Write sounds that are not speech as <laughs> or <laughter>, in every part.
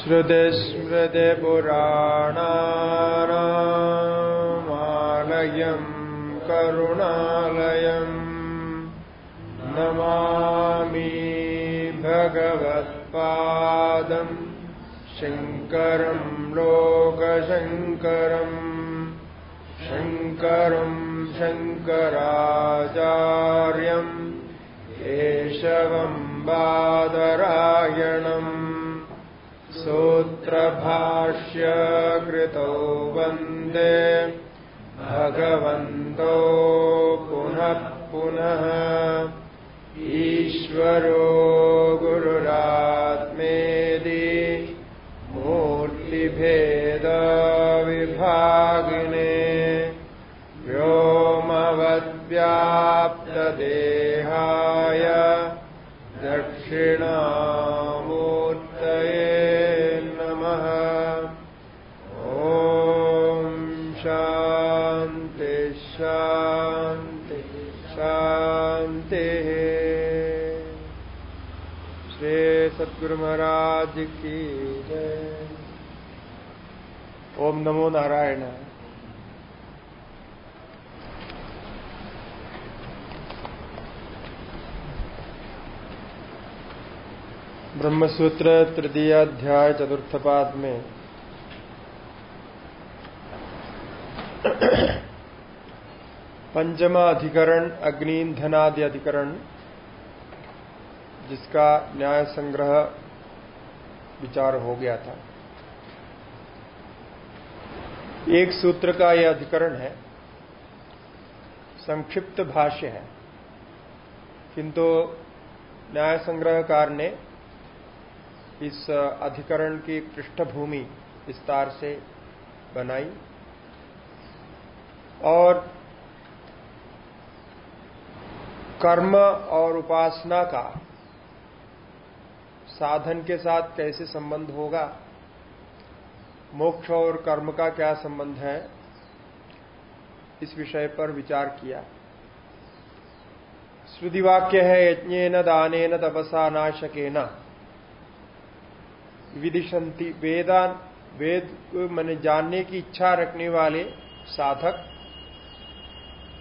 श्रृदि स्मृतिपुराणामालयं करुणालयम् नमामि भगवत्पादम् शङ्करं लोकशङ्करम्। शङ्करम् शङ्कराचार्यम् केशवम् बादरायणम् सूत्रभाष्य कृतौ वन्दे भगवन्तो पुनः पुनः ईश्वरो सद्गुरु महाराज की जय। ओम नमो नारायण। ब्रह्मसूत्र तृतीय अध्याय चतुर्थ पाद में। पंचमा अधिकरण अग्निधनादि अधिकरण। जिसका न्याय संग्रह विचार हो गया था। एक सूत्र का यह अधिकरण है, संक्षिप्त भाष्य है। किंतु न्याय संग्रहकार ने इस अधिकरण की पृष्ठभूमि विस्तार से बनाई और कर्म और उपासना का साधन के साथ कैसे संबंध होगा? मोक्ष और कर्म का क्या संबंध है? इस विषय पर विचार किया। श्रुति वाक्य है यज्ञ दान तपसा, नाशकेन। विदिशंति वेदान वेद मैंने जानने की इच्छा रखने वाले साधक।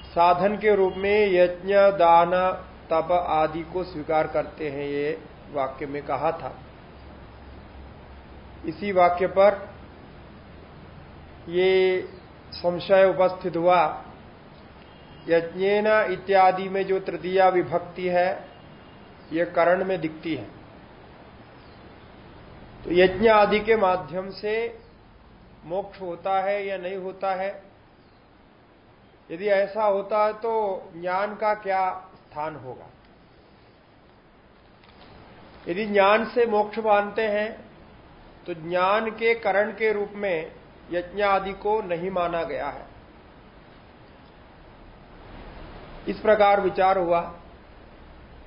साधन के रूप में यज्ञ, दान, तप आदि को स्वीकार करते हैं ये। वाक्य में कहा था। इसी वाक्य पर ये संशय उपस्थित हुआ, यज्ञेन इत्यादि में जो तृतीया विभक्ति है, ये करण में दिखती है। तो यज्ञ आदि के माध्यम से मोक्ष होता है या नहीं होता है, यदि ऐसा होता है तो ज्ञान का क्या स्थान होगा? यदि ज्ञान से मोक्ष मानते हैं तो ज्ञान के करण के रूप में यज्ञ आदि को नहीं माना गया है। इस प्रकार विचार हुआ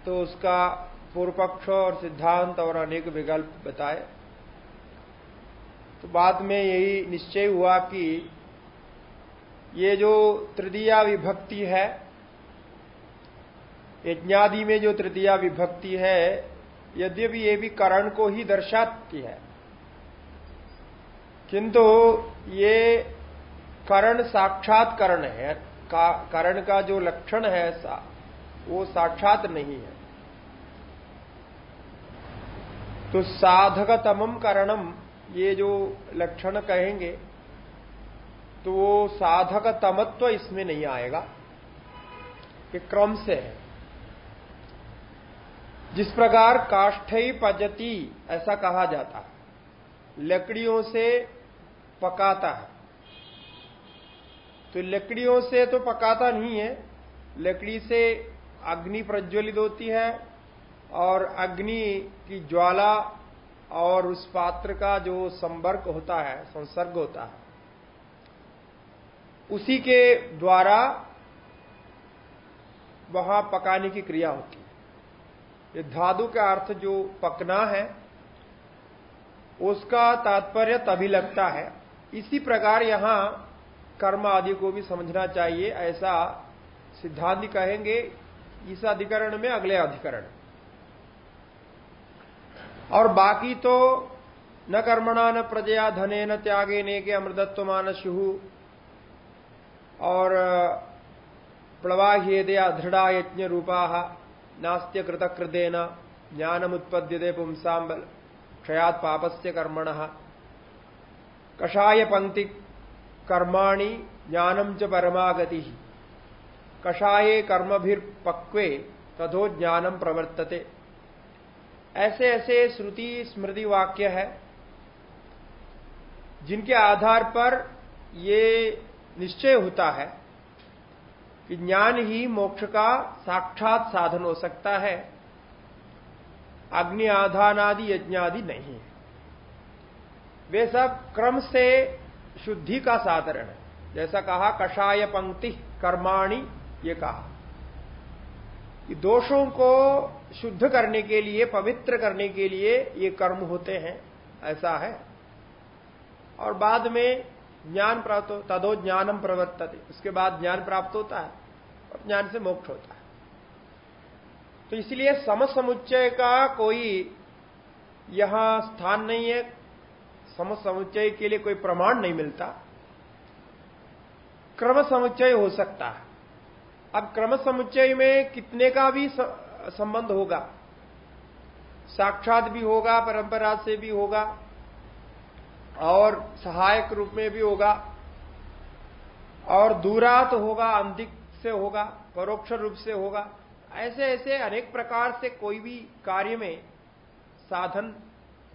तो उसका पूर्व पक्ष और सिद्धांत और अनेक विकल्प बताए। तो बाद में यही निश्चय हुआ कि ये जो तृतीया विभक्ति है, यज्ञादि में जो तृतीया विभक्ति है यद्यपि ये भी करण को ही दर्शाती है। किंतु ये करण साक्षात करण है करण का जो लक्षण है सा, वो साक्षात नहीं है। तो साधकतमम करणम ये जो लक्षण कहेंगे तो वो साधक तमत्व इसमें नहीं आएगा कि क्रम से है। जिस प्रकार काष्ठई पजती, ऐसा कहा जाता है। लकड़ियों से पकाता है। तो लकड़ियों से तो पकाता नहीं है, लकड़ी से अग्नि प्रज्वलित होती है और अग्नि की ज्वाला और उस पात्र का जो संपर्क होता है, संसर्ग होता है, उसी के द्वारा वहाँ पकाने की क्रिया होती है। ये धातु का अर्थ जो पकना है, उसका तात्पर्य तभी लगता है। इसी प्रकार यहाँ कर्म आदि को भी समझना चाहिए, ऐसा सिद्धांत कहेंगे, इस अधिकरण में अगले अधिकरण। और बाकी तो न कर्मणा न प्रजया धने न त्यागे ने के अमृतत्व मानसु और प्लवाह्येदया दृढ़ा यज्ञ रूपा। नास्त्य कृतकृदेन ज्ञानमुत्पद्यते पुंसांबल क्षयात पापस्य कर्मण। कषाय पंक्ति कर्माणि ज्ञानम च परमागति। कषाये कर्मभिर्पक्वे तथो ज्ञानम प्रवर्तते। ऐसे ऐसे श्रुति स्मृति वाक्य है, जिनके आधार पर ये निश्चय होता है कि ज्ञान ही मोक्ष का साक्षात साधन हो सकता है। अग्नि आधान आधानादि यज्ञादि नहीं। वे सब क्रम से शुद्धि का साधन है। जैसा कहा, कषाय पंक्ति, कर्माणि, ये कहा। कि दोषों को शुद्ध करने के लिए, पवित्र करने के लिए ये कर्म होते हैं। ऐसा है। और बाद में ज्ञान प्राप्त हो, तदो ज्ञानम प्रवर्तते। उसके बाद ज्ञान प्राप्त होता है। ज्ञान से मोक्ष होता है। तो इसलिए समसमुच्चय का कोई यहाँ स्थान नहीं है। समसमुच्चय के लिए कोई प्रमाण नहीं मिलता। क्रम समुच्चय हो सकता है। अब क्रम समुच्चय में कितने का भी संबंध होगा? साक्षात भी होगा, परंपरा से भी होगा, और सहायक रूप में भी होगा, और दूरात होगा अंधिक से होगा परोक्ष रूप से होगा। ऐसे ऐसे अनेक प्रकार से कोई भी कार्य में साधन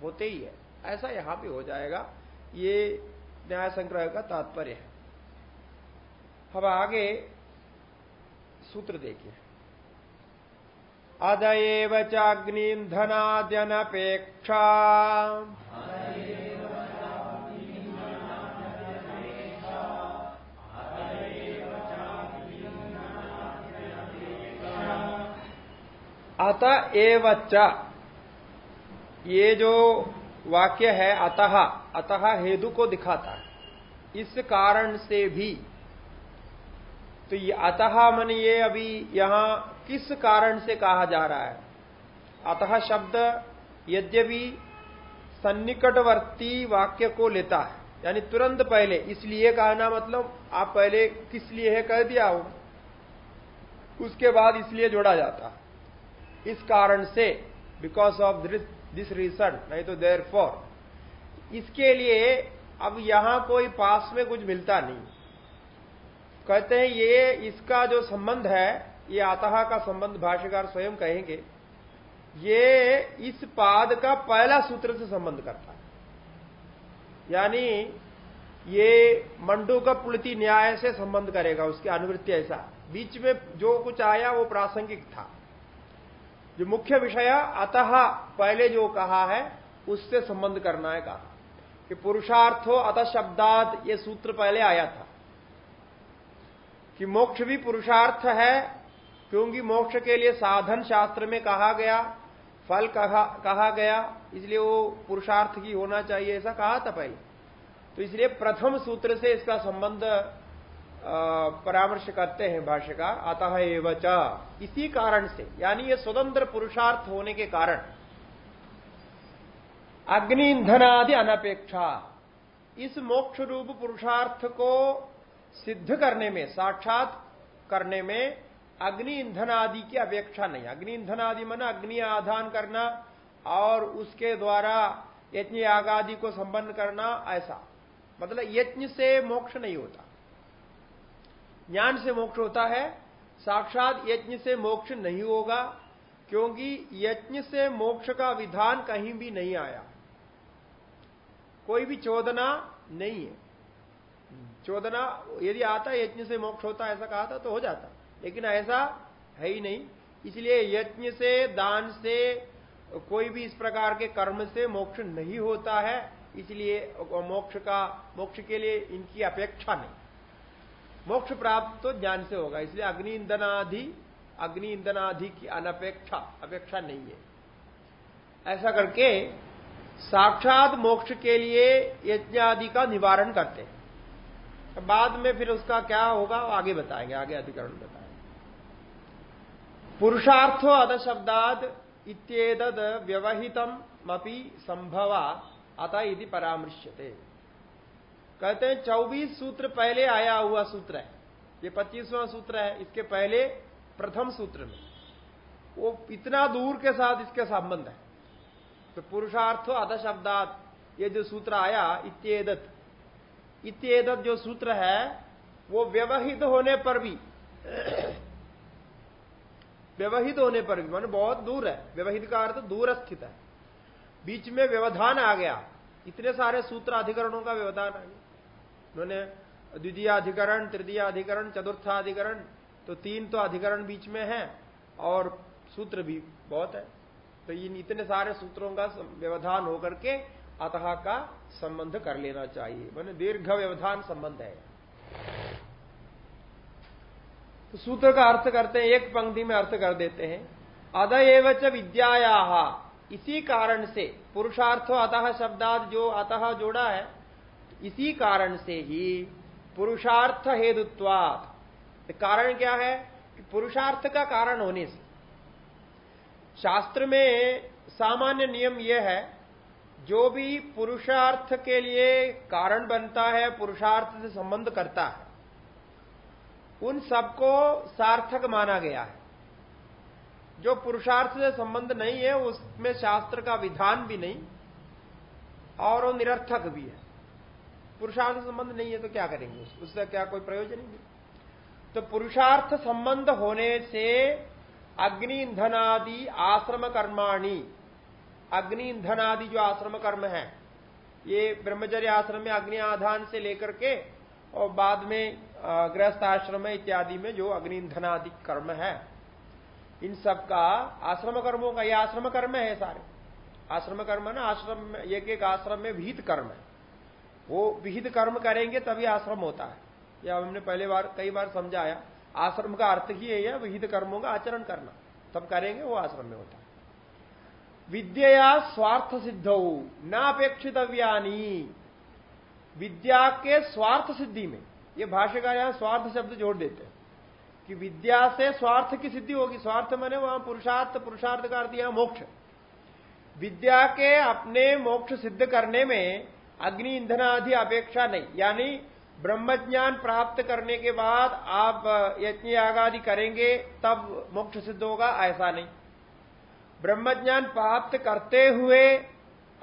होते ही है। ऐसा यहाँ भी हो जाएगा। ये न्याय संग्रह का तात्पर्य है। अब आगे सूत्र देखिए। अदएव चाग्निधनाद्यनपेक्षा अत एवच ये जो वाक्य है, अतः अतः हेतु को दिखाता है। इस कारण से भी। तो ये अतः मन ये अभी यहाँ किस कारण से कहा जा रहा है? अतः शब्द यद्यपि सन्निकटवर्ती वाक्य को लेता है, यानी तुरंत पहले, इसलिए कहना मतलब आप पहले किस लिए है कह दिया हो उसके बाद इसलिए जोड़ा जाता है। इस कारण से बिकॉज़ ऑफ़ दिस रीजन नहीं तो देर फॉर इसके लिए अब यहाँ कोई पास में कुछ मिलता नहीं। कहते हैं ये, इसका जो संबंध है, ये आतहा का संबंध भाष्यकार स्वयं कहेंगे, ये इस पाद का पहला सूत्र से संबंध करता है। यानी ये मंडू का पुलती न्याय से संबंध करेगा, उसकी अनुवृत्ति ऐसा। बीच में जो कुछ आया वो प्रासंगिक था। जो मुख्य विषय अतः पहले जो कहा है उससे संबंध करना है कहा। कि पुरुषार्थो अतः शब्दात ये सूत्र पहले आया था। कि मोक्ष भी पुरुषार्थ है क्योंकि मोक्ष के लिए साधन शास्त्र में कहा गया फल कहा, कहा गया इसलिए वो पुरुषार्थ की होना चाहिए ऐसा कहा था पहले। तो इसलिए प्रथम सूत्र से इसका संबंध परामर्श करते हैं भाष्यकार, अतः एवच इसी कारण से, यानी ये स्वतंत्र पुरुषार्थ होने के कारण अग्नि ईंधनादि अनपेक्षा, इस मोक्ष रूप पुरुषार्थ को सिद्ध करने में, साक्षात करने में अग्नि ईंधन आदि की अपेक्षा नहीं। अग्नि ईंधन आदि मन अग्नि आधान करना और उसके द्वारा यज्ञ याग आदि को संपन्न करना, ऐसा। मतलब यज्ञ से मोक्ष नहीं होता। ज्ञान से मोक्ष होता है, साक्षात यज्ञ से मोक्ष नहीं होगा, क्योंकि यज्ञ से मोक्ष का विधान कहीं भी नहीं आया। कोई भी चोदना नहीं है। चोदना, यदि आता यज्ञ से मोक्ष होता ऐसा कहा था तो हो जाता। लेकिन ऐसा है ही नहीं। इसलिए यज्ञ से, दान से, कोई भी इस प्रकार के कर्म से मोक्ष नहीं होता है। इसलिए मोक्ष का, मोक्ष के लिए इनकी अपेक्षा नहीं। मोक्ष प्राप्त तो ज्ञान से होगा, इसलिए अग्नि ईंधनाधि अग्नि ईंधनाधि की अनपेक्षा, अपेक्षा नहीं है। ऐसा करके साक्षात मोक्ष के लिए यज्ञ आदि का निवारण करते हैं। बाद में फिर उसका क्या होगा आगे बताएँगे, आगे अधिकरण बताएँगे। पुरुषार्थो अध शब्दाद इत्येतद व्यवहितम अपि संभवा, अतः यदि परामृश्यते। कहते हैं चौबीस सूत्र पहले आया हुआ सूत्र है। ये पच्चीसवां सूत्र है, इसके पहले प्रथम सूत्र में। वो इतना दूर के साथ इसके संबंध है। तो पुरुषार्थ अध शब्दात, ये जो सूत्र आया, इत्येदत। इत्येदत जो सूत्र है, वो व्यवहित होने पर भी, व्यवहित होने पर भी, मान बहुत दूर है। व्यवहित का अर्थ दूर स्थित है। बीच में व्यवधान आ गया। इतने सारे सूत्र अधिकरणों का व्यवधान आ गया। उन्होंने द्वितीय अधिकरण तृतीय अधिकरण चतुर्थाधिकरण तो तीन तो अधिकरण बीच में है, और सूत्र भी बहुत है। तो इन इतने सारे सूत्रों का व्यवधान होकर के अतः का संबंध कर लेना चाहिए। मैंने दीर्घ व्यवधान संबंध है। तो सूत्र का अर्थ करते हैं, एक पंक्ति में अर्थ कर देते हैं। अद च विद्याया। इसी कारण से पुरुषार्थो अतः शब्दाद जो अतः जोड़ा है इसी कारण से ही पुरुषार्थ हेतुत्वात। कारण क्या है? कि पुरुषार्थ का कारण होने से। शास्त्र में सामान्य नियम यह है, जो भी पुरुषार्थ के लिए कारण बनता है, पुरुषार्थ से संबंध करता है, उन सबको सार्थक माना गया है। जो पुरुषार्थ से संबंध नहीं है, उसमें शास्त्र का विधान भी नहीं, और वो निरर्थक भी है। पुरुषार्थ संबंध नहीं है तो क्या करेंगे? उससे क्या कोई प्रयोजन नहीं। तो पुरुषार्थ संबंध होने से अग्नि ईंधनादि आश्रम कर्माणी अग्नि ईंधनादि जो आश्रम कर्म है, ये ब्रह्मचर्य आश्रम में अग्नि आधान से लेकर के और बाद में गृहस्थ आश्रम इत्यादि में जो अग्नि ईंधनादि कर्म है, इन सब का आश्रम कर्मों का, ये आश्रम कर्म है सारे। आश्रम कर्म ना, आश्रम एक एक आश्रम में विहित कर्म है। वो विहित कर्म करेंगे तभी आश्रम होता है। यह हमने पहले बार, कई बार समझाया आश्रम का अर्थ ही है, विहित कर्मों का आचरण करना। तब करेंगे, वो आश्रम में होता है। विद्या स्वार्थ सिद्ध, न अपेक्षित विद्या के स्वार्थ सिद्धि में, ये भाष्यकार यहाँ स्वार्थ शब्द जोड़ देते हैं। कि विद्या से स्वार्थ की सिद्धि होगी। स्वार्थ मैंने वहाँ पुरुषार्थ पुरुषार्थ का अर्थ यहाँ मोक्ष। विद्या के अपने मोक्ष सिद्ध करने में अग्नि ईंधन आदि अपेक्षा नहीं। यानी ब्रह्मज्ञान प्राप्त करने के बाद आप यज्ञ आगादि करेंगे, तब मोक्ष सिद्ध होगा, ऐसा नहीं। ब्रह्मज्ञान प्राप्त करते हुए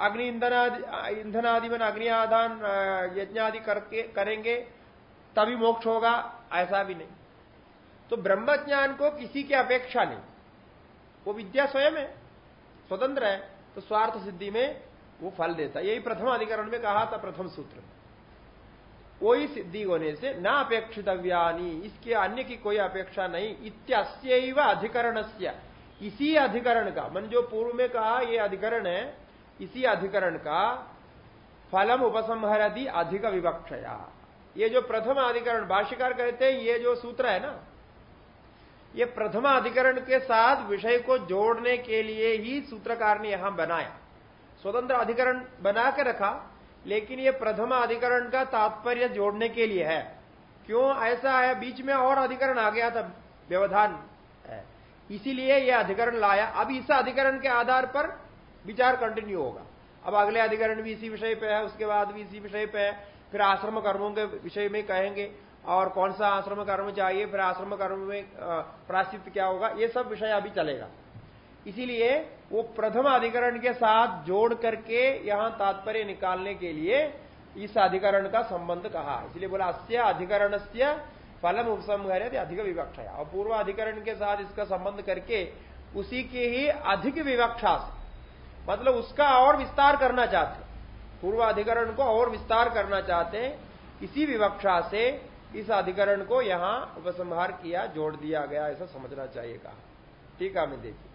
अग्नि ईंधन आदि ईंधन आदि में अग्नि आधान यज्ञ आदि करके, करेंगे, तभी मोक्ष होगा, ऐसा भी नहीं। तो ब्रह्म ज्ञान को किसी की अपेक्षा नहीं। वो विद्या स्वयं है, स्वतंत्र है तो स्वार्थ सिद्धि में वो फल देता यही प्रथम अधिकरण में कहा था, प्रथम सूत्र। कोई सिद्धि होने से न अपेक्षित इसके अन्य की कोई अपेक्षा नहीं। इत्यस्व अधिकरण इसी अधिकरण का, मन जो पूर्व में कहा ये अधिकरण है, इसी अधिकरण का फलम उपसंहरदि अधिक विवक्षया। ये जो प्रथम अधिकरण, भाष्यकार कहते हैं, ये जो सूत्र है ना, ये प्रथम अधिकरण के साथ विषय को जोड़ने के लिए ही सूत्रकार ने यहाँ बनाया। स्वतंत्र अधिकरण बना के रखा, लेकिन ये प्रथम अधिकरण का तात्पर्य जोड़ने के लिए है। क्यों? ऐसा है, बीच में और अधिकरण आ गया था, व्यवधान इसीलिए यह अधिकरण लाया। अब इस अधिकरण के आधार पर विचार कंटिन्यू होगा। अब अगले अधिकरण भी इसी विषय पे है, उसके बाद भी इसी विषय पे है। फिर आश्रम कर्मों के विषय में कहेंगे, और कौन सा आश्रम कर्म चाहिए, फिर आश्रम कर्म में प्राश्चित क्या होगा, ये सब विषय अभी चलेगा। इसीलिए वो प्रथम अधिकरण के साथ जोड़ करके यहाँ तात्पर्य निकालने के लिए इस अधिकरण का संबंध कहा इसलिए बोला, अस्य अधिकरण से फलम उपसंहर अधिक विवक्षा और पूर्व अधिकरण के साथ इसका संबंध करके उसी के ही अधिक विवक्षा से। मतलब उसका और विस्तार करना चाहते पूर्व अधिकरण को और विस्तार करना चाहते इसी विवक्षा से इस अधिकरण को यहाँ उपसंहार किया, जोड़ दिया गया, ऐसा समझना चाहिए कहा। ठीक है में देखिए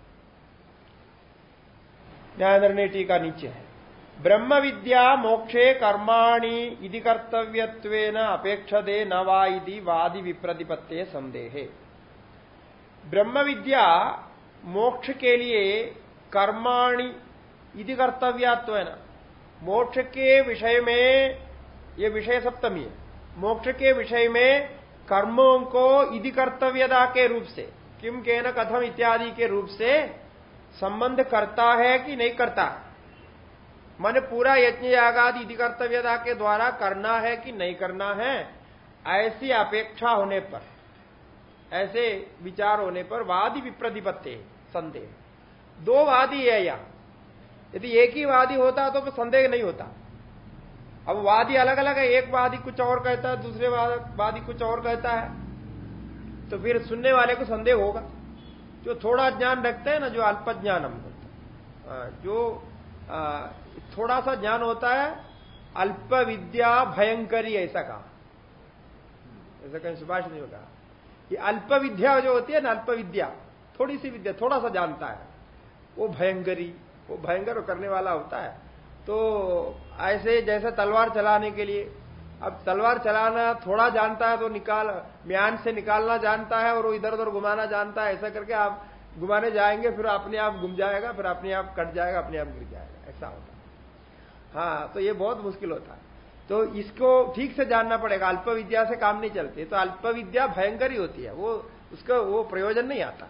न्याय टीका नीचे है। ब्रह्म विद्या मोक्षे कर्माणि इति कर्तव्यत्वेन अपेक्षते न वा वादि विप्रतिपत्ते संदेहे। ब्रह्म विद्या मोक्ष के लिए कर्माणि इति कर्तव्यत्वेन। मोक्ष के विषय में ये विषय सप्तमी है। मोक्ष के विषय में कर्मों को इधि कर्तव्यता के रूप से किम के न कथम इत्यादि के रूप से संबंध करता है कि नहीं करता? मन पूरा यज्ञ यागादि कर्तव्यता के द्वारा करना है कि नहीं करना है? ऐसी अपेक्षा होने पर, ऐसे विचार होने पर वादी विप्रतिपत्ति, संदेह। दो वादी है यहाँ यदि एक ही वादी होता तो संदेह नहीं होता। अब वादी अलग अलग है, एक वादी कुछ और कहता है, दूसरे वादी कुछ और कहता है तो फिर सुनने वाले को संदेह होगा। जो थोड़ा ज्ञान रखते हैं ना, जो अल्प ज्ञान हम होता जो थोड़ा सा ज्ञान होता है, अल्प विद्या भयंकरी, ऐसा कहा। ऐसा कहीं सुभाष नहीं होगा कि अल्प विद्या जो होती है ना, अल्प विद्या, थोड़ी सी विद्या, थोड़ा सा जानता है, वो भयंकरी, वो भयंकर करने वाला होता है। तो ऐसे, जैसे तलवार चलाने के लिए, अब तलवार चलाना, थोड़ा जानता है तो निकाल म्यान से निकालना जानता है और वो इधर उधर घुमाना जानता है, ऐसा करके आप घुमाने जाएँगे, फिर अपने आप घूम जाएगा, फिर अपने आप कट जाएगा, अपने आप गिर जाएगा, ऐसा होता है। हाँ तो ये बहुत मुश्किल होता है। तो इसको ठीक से जानना पड़ेगा अल्प विद्या से काम नहीं चलती तो अल्प विद्या भयंकर ही होती है, वो उसका वो प्रयोजन नहीं आता।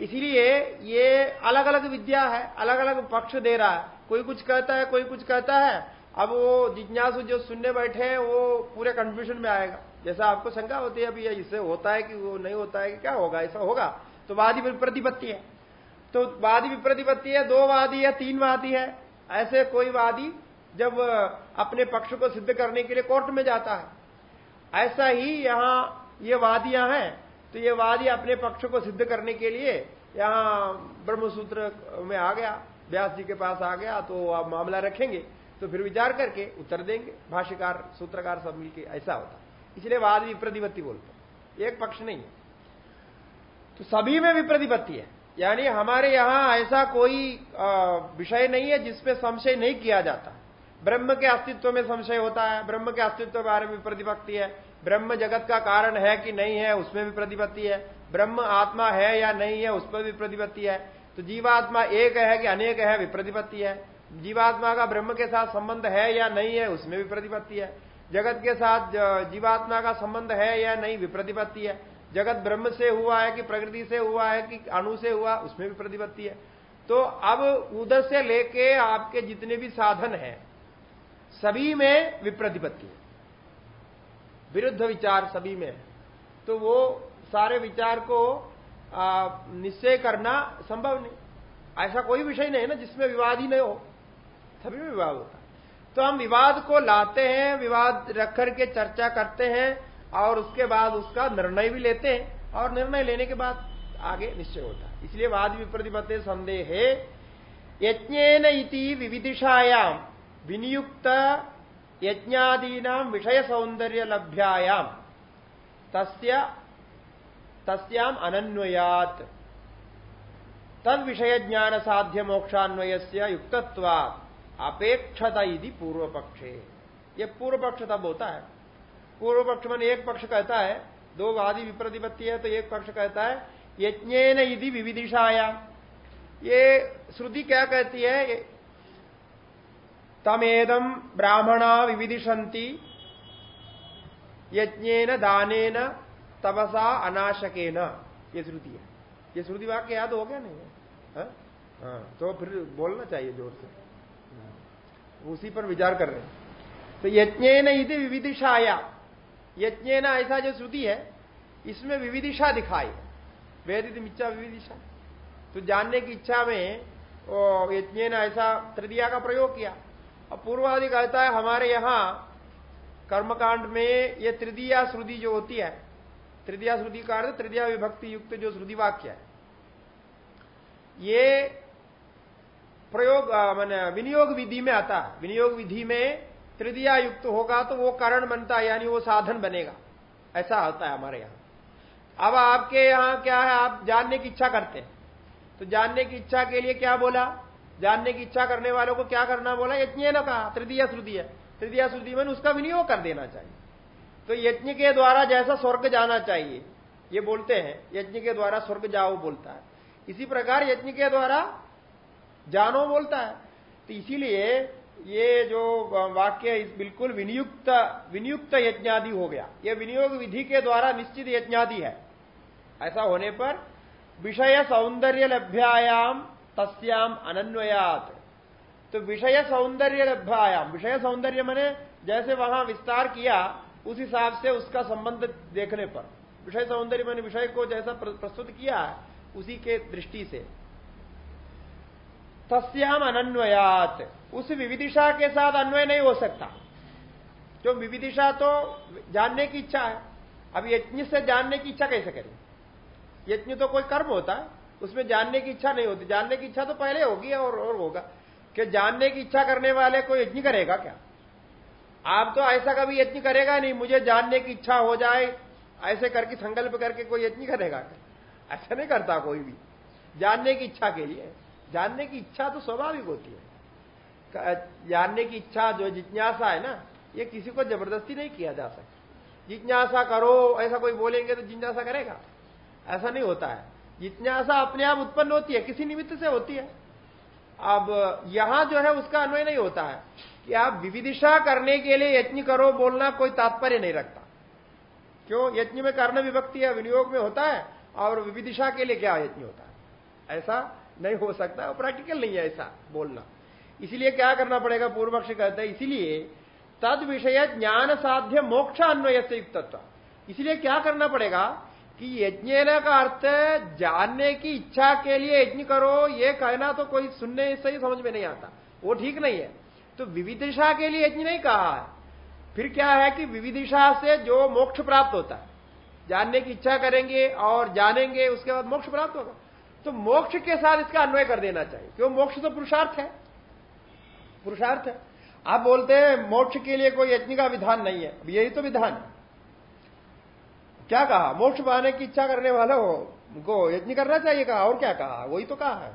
इसलिए ये अलग अलग विद्या है अलग अलग पक्ष दे रहा है। कोई कुछ कहता है, कोई कुछ कहता है, अब वो जिज्ञासु जो सुनने बैठे हैं, वो पूरे कंफ्यूजन में आएगा। जैसा आपको शंका होती है, अभी इससे होता है कि वो नहीं होता है कि क्या होगा, ऐसा होगा तो वादी प्रतिपत्ति है। तो वादी विप्रतिपत्ति है, दो वादी है, तीन वादी है। ऐसे कोई वादी जब अपने पक्ष को सिद्ध करने के लिए कोर्ट में जाता है, ऐसा ही यहाँ ये वादियाँ हैं तो ये वादी अपने पक्ष को सिद्ध करने के लिए यहाँ ब्रह्मसूत्र में आ गया, व्यास जी के पास आ गया तो आप मामला रखेंगे तो फिर विचार करके उत्तर देंगे, भाष्यकार, सूत्रकार सब मिलके ऐसा होता। इसलिए वाद विप्रतिपत्ति बोलते एक पक्ष नहीं है। तो सभी में विप्रतिपत्ति है। यानी हमारे यहाँ ऐसा कोई विषय नहीं है जिसपे संशय नहीं किया जाता। ब्रह्म के अस्तित्व में संशय होता है। ब्रह्म के अस्तित्व के बारे में प्रतिपत्ति है। ब्रह्म जगत का कारण है कि नहीं है, उसमें भी प्रतिपत्ति है। ब्रह्म आत्मा है या नहीं है, उस पर भी प्रतिपत्ति है। तो जीवात्मा एक है कि अनेक है, विप्रतिपत्ति है। जीवात्मा का ब्रह्म के साथ संबंध है या नहीं है, उसमें भी प्रतिपत्ति है। जगत के साथ जीवात्मा का संबंध है या नहीं, विप्रतिपत्ति है। जगत ब्रह्म से हुआ है कि प्रकृति से हुआ है कि अणु से हुआ, उसमें भी प्रतिपत्ति है। तो अब उधर से लेके आपके जितने भी साधन हैं, सभी में विप्रतिपत्ति है। विरुद्ध विचार सभी में। तो वो सारे विचार को निश्चय करना संभव नहीं। ऐसा कोई विषय नहीं है ना जिसमें विवाद ही नहीं हो। सभी में विवाद होता तो हम विवाद को लाते हैं, विवाद रख करके चर्चा करते हैं और उसके बाद उसका निर्णय भी लेते हैं और निर्णय लेने के बाद आगे निश्चय होता है। इसलिए वाद विप्रतिपत्ति संदेह है यज्ञेन इति विविदिशायाम विनियुक्त यज्ञादीना विषय सौंदर्य लभ्यायाम तस्य, तस्याम अनन्वयात। तद विषय ज्ञान साध्य मोक्षान्वय से युक्तत्वा अपेक्षता यदि पूर्व पक्षे ये पूर्व पक्ष तब होता है। पूर्व पक्ष मन एक पक्ष कहता है, दो वादी विप्रतिपत्ति है तो एक पक्ष कहता है, यज्ञेन यदि विविदिशाया। ये श्रुति क्या कहती है? तमेदम ब्राह्मणा विविदिशंति यज्ञेन, दानेन, तपसा अनाशके न ये श्रुति है। ये श्रुति वाक्य याद हो गया नहीं? है? हाँ तो फिर बोलना चाहिए ज़ोर से। उसी पर विचार कर रहे तो यज्ञ यदि यज्ञ न ऐसा जो श्रुति है, इसमें विविदिशा दिखाई वेदित इच्छा विविदिशा। तो जानने की इच्छा में यज्ञ ने ऐसा तृतीया का प्रयोग किया। और पूर्वादि कहता है, हमारे यहाँ कर्मकांड में ये तृतीया श्रुति जो होती है, तृतीया श्रुति का अर्थ तृतीया विभक्ति युक्त जो श्रुति वाक्य है, ये प्रयोग मान विनियोग विधि में आता है। विनियोग विधि में तृतीया युक्त होगा तो वो कारण बनता है, यानी वो साधन बनेगा। ऐसा होता है हमारे यहाँ। अब आपके यहाँ क्या है? आप जानने की इच्छा करते हैं। तो जानने की इच्छा के लिए क्या बोला? जानने की इच्छा करने वालों को क्या करना बोला? यज्ञ न कहा तृतीय श्रुति है। तृतीय श्रुति में उसका विनियोग कर देना चाहिए। तो यज्ञ के द्वारा जैसा स्वर्ग जाना चाहिए, ये बोलते हैं, यज्ञ के द्वारा स्वर्ग जाओ बोलता है। इसी प्रकार यज्ञ के द्वारा जानो बोलता है। तो इसीलिए ये जो वाक्य इस बिल्कुल विनियुक्त विनियुक्त यज्ञादि हो गया। ये विनियोग विधि के द्वारा निश्चित यज्ञादि है। ऐसा होने पर विषय सौंदर्य लभ्यायाम तस्याम अनन्वयात। तो विषय सौंदर्य लभ्यायाम, विषय सौंदर्य मैंने जैसे वहाँ विस्तार किया, उस हिसाब से उसका संबंध देखने पर। विषय सौंदर्य मैंने विषय को जैसा प्रस्तुत किया उसी के दृष्टि से। तस्याम अनन्वयात। उस विविदिशा के साथ अन्वय नहीं हो सकता। जो विविदिशा तो जानने की इच्छा है। अब यज्ञ से जानने की इच्छा कैसे करें? यज्ञ तो कोई कर्म होता है। उसमें जानने की इच्छा नहीं होती। जानने की इच्छा तो पहले होगी और, और होगा। कि जानने की इच्छा करने वाले कोई यज्ञ करेगा क्या? आप तो ऐसा कभी यज्ञ करेगा नहीं। मुझे जानने की इच्छा हो जाए। ऐसे करके संकल्प करके कोई यज्ञ करेगा क्या? ऐसा नहीं करता कोई भी। जानने की इच्छा के लिए। जानने की इच्छा तो स्वाभाविक होती है। जानने की इच्छा जो जिज्ञासा है ना, ये किसी को ज़बरदस्ती नहीं किया जा सकता। जिज्ञासा करो, ऐसा कोई बोलेंगे तो जिज्ञासा करेगा। ऐसा नहीं होता है। जिज्ञासा अपने आप उत्पन्न होती है, किसी निमित्त से होती है। अब यहाँ जो है, उसका अन्वय नहीं होता है कि आप विविदिशा करने के लिए यज्ञ करो बोलना कोई तात्पर्य नहीं रखता। क्यों? यज्ञ में कारण विभक्ति या विनियोग में होता है, और विविदिशा के लिए क्या यज्ञ होता है? ऐसा नहीं हो सकता, वो प्रैक्टिकल नहीं है ऐसा बोलना। इसलिए क्या करना पड़ेगा, पूर्व पक्ष कहते हैं, इसीलिए तद विषय ज्ञान साध्य मोक्ष अन्वय से युक्तत्व। इसलिए क्या करना पड़ेगा कि यज्ञ का अर्थ जानने की इच्छा के लिए यज्ञ करो, ये कहना तो कोई सुनने से ही समझ में नहीं आता, वो ठीक नहीं है। तो विविधिशा के लिए यज्ञ नहीं कहा है। फिर क्या है कि विविधिशा से जो मोक्ष प्राप्त होता है, जानने की इच्छा करेंगे और जानेंगे, उसके बाद मोक्ष प्राप्त होगा। तो मोक्ष के साथ इसका अन्वय कर देना चाहिए। क्यों? मोक्ष तो पुरुषार्थ है। पुरुषार्थ है। आप बोलते हैं, मोक्ष के लिए कोई यज्ञ का विधान नहीं है। यही तो विधान है। क्या कहा? मोक्ष पाने की इच्छा करने वाला हो उनको यज्ञ करना चाहिए कहा। और क्या कहा? वही तो कहा है।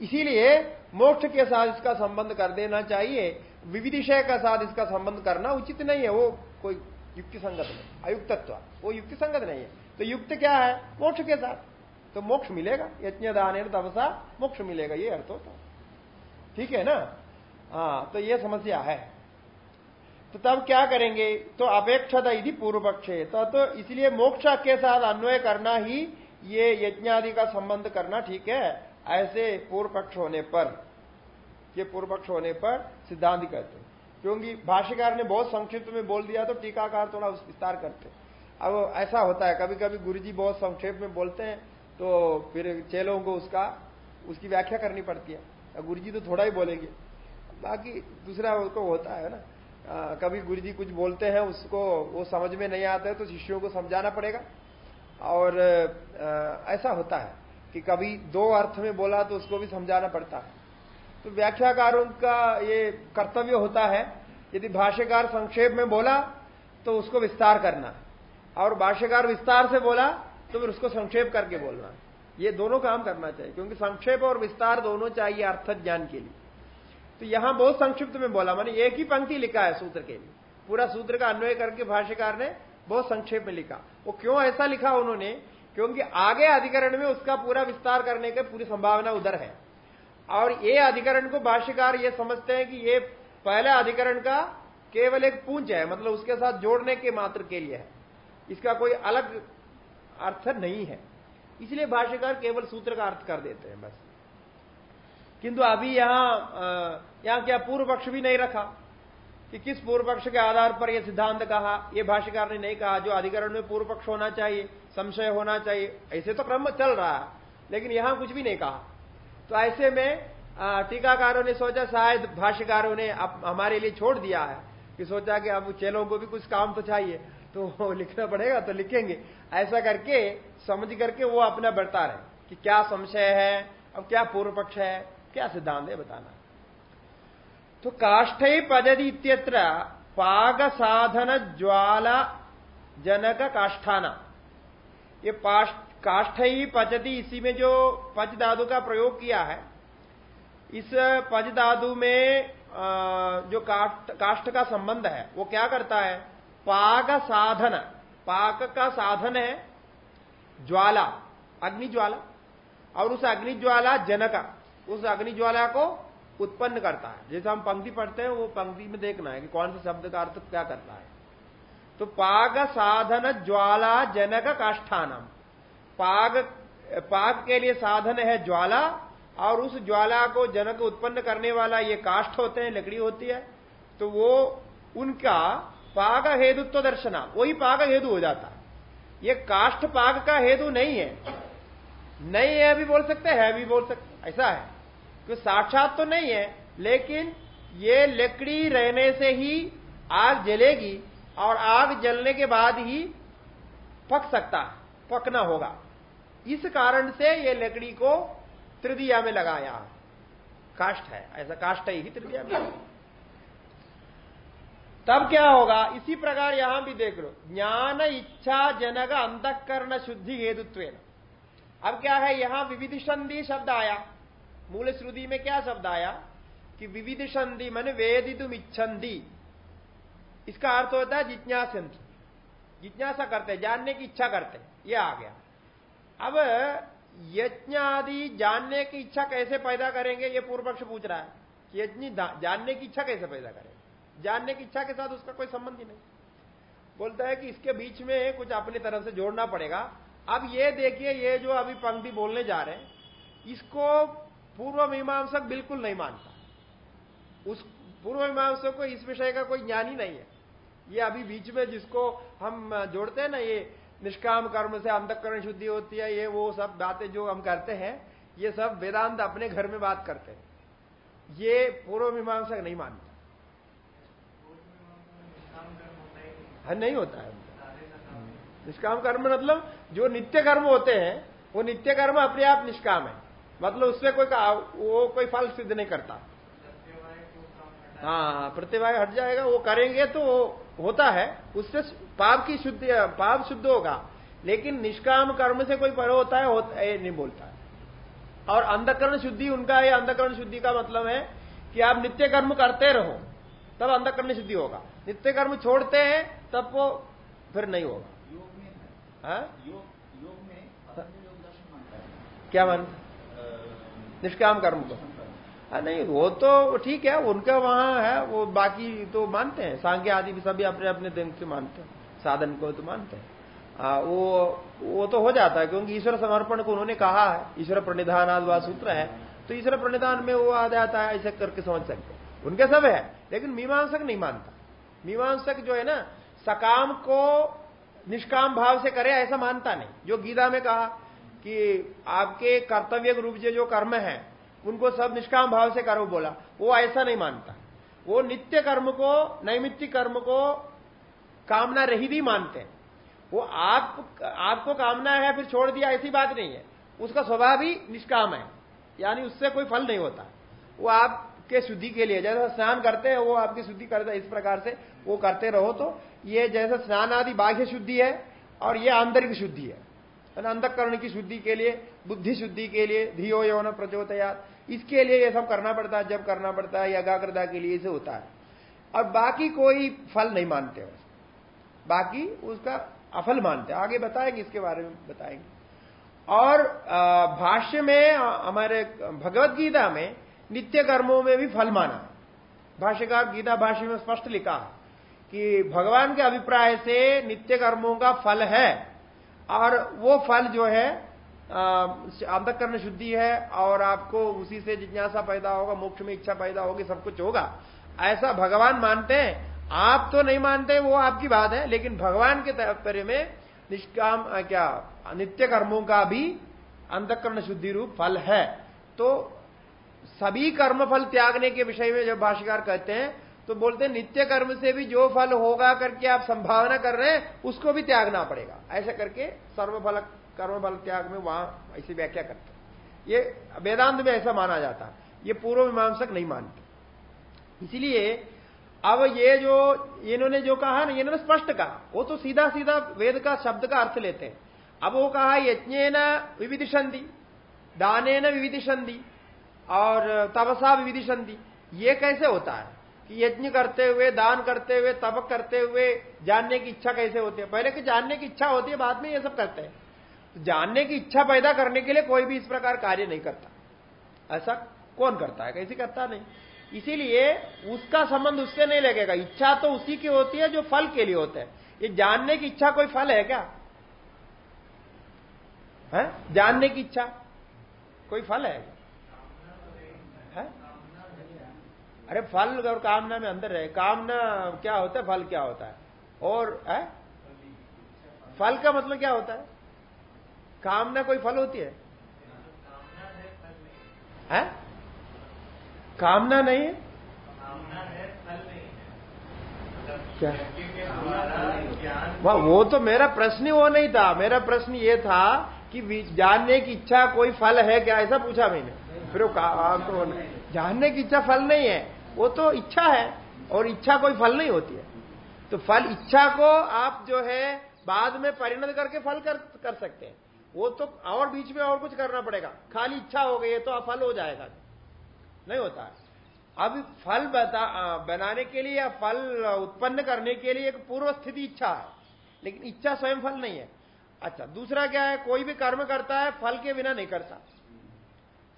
इसीलिए मोक्ष के साथ इसका संबंध कर देना चाहिए। विविधिशय का साथ इसका संबंध करना उचित नहीं है। वो कोई युक्ति संगत नहीं। अयुक्तत्व। वो युक्ति संगत नहीं है। तो युक्त क्या है? मोक्ष के साथ। तो मोक्ष मिलेगा। यज्ञ दान तपसा मोक्ष मिलेगा ये अर्थ होता ठीक है ना? हाँ तो ये समस्या है। तो तब क्या करेंगे? तो अपेक्षता यदि पूर्व पक्ष तो, तो इसलिए मोक्ष के साथ अन्वय करना ही ये यज्ञादि का संबंध करना ठीक है। ऐसे पूर्व पक्ष होने पर ये पूर्व पक्ष होने पर सिद्धांत कहते क्योंकि भाष्यकार ने बहुत संक्षिप्त में बोल दिया तो टीकाकार थोड़ा विस्तार करते अब ऐसा होता है कभी कभी गुरु जी बहुत संक्षेप में बोलते हैं तो फिर चेलों को उसका उसकी व्याख्या करनी पड़ती है। गुरु जी तो थोड़ा ही बोलेंगे। बाकी दूसरा तो होता है ना आ, कभी गुरु जी कुछ बोलते हैं उसको वो समझ में नहीं आता है तो शिष्यों को समझाना पड़ेगा। और आ, ऐसा होता है कि कभी दो अर्थ में बोला तो उसको भी समझाना पड़ता है। तो व्याख्याकारों का ये कर्तव्य होता है यदि भाष्यकार संक्षेप में बोला तो उसको विस्तार करना। और भाष्यकार विस्तार से बोला तो फिर उसको संक्षेप करके बोलना। ये दोनों काम करना चाहिए, क्योंकि संक्षेप और विस्तार दोनों चाहिए अर्थ ज्ञान के लिए। तो यहाँ बहुत संक्षिप्त में बोला, मैंने एक ही पंक्ति लिखा है सूत्र के लिए। पूरा सूत्र का अन्वय करके भाष्यकार ने बहुत संक्षेप में लिखा। वो क्यों ऐसा लिखा उन्होंने? क्योंकि आगे अधिकरण में उसका पूरा विस्तार करने की पूरी संभावना उधर है। और ये अधिकरण को भाष्यकार ये समझते हैं कि ये पहले अधिकरण का केवल एक पूंज है मतलब उसके साथ जोड़ने के मात्र के लिए है। इसका कोई अलग अर्थ नहीं है। इसलिए भाष्यकार केवल सूत्र का अर्थ कर देते हैं बस। किंतु अभी यहाँ यहाँ क्या पूर्व पक्ष भी नहीं रखा? कि किस पूर्व पक्ष के आधार पर यह सिद्धांत कहा? यह भाष्यकार ने नहीं कहा, जो अधिकरण में पूर्व पक्ष होना चाहिए, संशय होना चाहिए, ऐसे तो क्रम चल रहा है, लेकिन यहाँ कुछ भी नहीं कहा। तो ऐसे में टीकाकारों ने सोचा, शायद भाष्यकारों ने हमारे लिए छोड़ दिया है, कि सोचा कि अब चेलों को भी कुछ काम तो चाहिए। तो <laughs> लिखना पड़ेगा तो लिखेंगे। ऐसा करके, समझ करके वो अपना बढ़ता रहे कि क्या संशय है, अब क्या पूर्व पक्ष है, क्या सिद्धांत है बताना। तो काष्ठ पदति इत्यत्र पाग साधन ज्वाला जनक काष्ठाना। ये काष्ठ ही पचती इसी में जो पच धातु का प्रयोग किया है, इस पच धातु में जो काष्ठ का संबंध है, वो क्या करता है? पाक साधन पाक का साधन है ज्वाला अग्नि ज्वाला और उस अग्नि ज्वाला जनक, उस अग्नि ज्वाला को उत्पन्न करता है। जैसे हम पंक्ति पढ़ते हैं, वो पंक्ति में देखना है कि कौन सा शब्द का अर्थ क्या करता है। तो पाग साधन ज्वाला जनक काष्ठानम। पाग पाग के लिए साधन है ज्वाला, और उस ज्वाला को जनक उत्पन्न करने वाला ये काष्ठ होते हैं, लकड़ी होती है तो वो उनका पाग हेतुत्व दर्शना वही पाग हेतु हो जाता। ये काष्ठ पाग का हेतु नहीं है। नहीं है भी बोल सकते, है भी बोल सकते, ऐसा है। क्योंकि साक्षात तो नहीं है, लेकिन ये लकड़ी रहने से ही आग जलेगी और आग जलने के बाद ही पक सकता, पकना होगा। इस कारण से ये लकड़ी को तृतीया में लगाया। काष्ठ है, ऐसा काष्ट ही तृतीया में। तब क्या होगा? इसी प्रकार यहाँ भी देख लो। ज्ञान इच्छा जनक अंतकरण शुद्धि हेतुत्व अब क्या है? यहाँ विविध संधि शब्द आया। मूल श्रुति में क्या शब्द आया? कि विविध संधि मन वेदितुम इच्छन्ति इसका अर्थ होता है जिज्ञासंधि जिज्ञासा करते जानने की इच्छा करते ये आ गया। अब यज्ञ आदि जानने की इच्छा कैसे पैदा करेंगे? ये पूर्व पक्ष पूछ रहा है कि यज्ञ जानने की इच्छा कैसे पैदा करेंगे? जानने की इच्छा के साथ उसका कोई संबंध ही नहीं। बोलता है कि इसके बीच में कुछ अपनी तरफ़ से जोड़ना पड़ेगा। अब ये देखिए, ये जो अभी पंक्ति बोलने जा रहे हैं, इसको पूर्व मीमांसक बिल्कुल नहीं मानता। उस पूर्व मीमांसक को इस विषय का कोई ज्ञान ही नहीं है। ये अभी बीच में जिसको हम जोड़ते हैं ना, ये निष्काम कर्म से अंतकरण शुद्धि होती है, ये वो सब बातें जो हम करते हैं, ये सब वेदांत अपने घर में बात करते हैं। ये पूर्व मीमांसक नहीं मानता। हाँ नहीं होता है निष्काम कर्म मतलब जो नित्य कर्म होते हैं, वो नित्य कर्म अपने आप निष्काम है। मतलब उससे कोई वो कोई फल सिद्ध नहीं करता। हाँ प्रतिभा हट जाएगा, वो करेंगे तो होता है। उससे पाप की शुद्ध, पाप शुद्ध होगा। लेकिन निष्काम कर्म से कोई पर होता है होता है नहीं बोलता है। और अंधकरण शुद्धि उनका है अंधकरण शुद्धि का मतलब है कि आप नित्य कर्म करते रहो, तब अंधकरण शुद्धि होगा। नित्य कर्म छोड़ते हैं तब वो फिर नहीं होगा। योग में हाँ? योग, योग में क्या मान? निष्काम कर्म को। हाँ नहीं वो तो ठीक है उनका वहाँ है वो बाकी तो मानते हैं। सांख्य आदि भी सभी अपने अपने दिन से मानते हैं। साधन को तो मानते हैं। आ, वो वो तो हो जाता है क्योंकि ईश्वर समर्पण को उन्होंने कहा है। ईश्वर प्रणिधान आदि सूत्र है। तो ईश्वर प्रणिधान में वो आ जाता है ऐसे करके समझ सकते उनके सब है लेकिन मीमांसक नहीं मानता। मीमांसक जो है ना सकाम को निष्काम भाव से करे, ऐसा मानता नहीं। जो गीता में कहा कि आपके कर्तव्य रूप से जो कर्म है, उनको सब निष्काम भाव से करो बोला, वो ऐसा नहीं मानता। वो नित्य कर्म को, नैमित्तिक कर्म को कामना रही भी मानते हैं। वो आप, आपको कामना है, फिर छोड़ दिया, ऐसी बात नहीं है। उसका स्वभाव ही निष्काम है। यानी उससे कोई फल नहीं होता। वो आपके शुद्धि के लिए, जैसा स्नान करते हैं, वो आपकी शुद्धि करते हैं, इस प्रकार से वो करते रहो तो ये जैसा स्नान आदि बाह्य शुद्धि है और ये आंतरिक शुद्धि है। अंतकरण की शुद्धि के लिए, बुद्धि शुद्धि के लिए, धियो यौन प्रचोदयात। इसके लिए ये सब करना पड़ता है, जब करना पड़ता है एकाग्रता के लिए इसे होता है। और बाकी कोई फल नहीं मानते हो बाकी उसका अफल मानते आगे बताएँगे, इसके बारे में बताएँगे। और भाष्य में हमारे भगवत गीता में नित्य कर्मों में भी फल माना। भाष्यकार गीता भाष्य में स्पष्ट लिखा कि भगवान के अभिप्राय से नित्य कर्मों का फल है। और वो फल जो है अंतकरण शुद्धि है और आपको उसी से जिज्ञासा पैदा होगा, मोक्ष में इच्छा पैदा होगी, सब कुछ होगा। ऐसा भगवान मानते हैं। आप तो नहीं मानते, वो आपकी बात है, लेकिन भगवान के तात्पर्य में निष्काम क्या, नित्य कर्मों का भी अंतकरण शुद्धि रूप फल है। तो सभी कर्म फल त्यागने के विषय में जब भाष्यकार कहते हैं तो बोलते नित्य कर्म से भी जो फल होगा करके आप संभावना कर रहे हैं, उसको भी त्यागना पड़ेगा। ऐसा करके सर्वफल कर्म फल त्याग में वहाँ ऐसी व्याख्या करते ये वेदांत में ऐसा माना जाता ये पूर्व मीमांसक नहीं मानते। इसलिए अब ये जो, इन्होंने जो कहा ना, इन्होंने स्पष्ट कहा। वो तो सीधा सीधा वेद का शब्द का अर्थ लेते हैं। अब वो कहा यज्ञ न विविधिशंति दाने न विविधिशंति और तपसा विविधिशंति ये कैसे होता है? कि यज्ञ करते हुए, दान करते हुए, तप करते हुए जानने की इच्छा कैसे होती है? पहले कि जानने की इच्छा होती है, बाद में ये सब करते हैं। तो जानने की इच्छा पैदा करने के लिए कोई भी इस प्रकार कार्य नहीं करता। ऐसा कौन करता है? कैसे करता नहीं? इसीलिए उसका संबंध उससे नहीं लगेगा। इच्छा तो उसी की होती है जो फल के लिए होते हैं। ये जानने की इच्छा कोई फल है क्या? है? जानने की इच्छा कोई फल है? अरे फल और कामना में अंदर है कामना क्या होता है? फल क्या होता है? और, है? फल का मतलब क्या होता है? कामना कोई फल होती है? है? कामना नहीं है? क्या? वो तो मेरा प्रश्न ही वो नहीं था। मेरा प्रश्न ये था कि जानने की इच्छा कोई फल है क्या? ऐसा पूछा मैंने। फिर वो कहा तो जानने की इच्छा फल नहीं है। वो तो इच्छा है और इच्छा कोई फल नहीं होती है। तो फल, इच्छा को आप जो है, बाद में परिणत करके फल कर कर सकते हैं। वो तो और बीच में और कुछ करना पड़ेगा। खाली इच्छा हो गई है तो फल हो जाएगा। नहीं होता है। अब फल बता बनाने के लिए या फल उत्पन्न करने के लिए एक पूर्व स्थिति इच्छा है। लेकिन इच्छा स्वयं फल नहीं है। अच्छा दूसरा क्या है? कोई भी कर्म करता है, फल के बिना नहीं करता।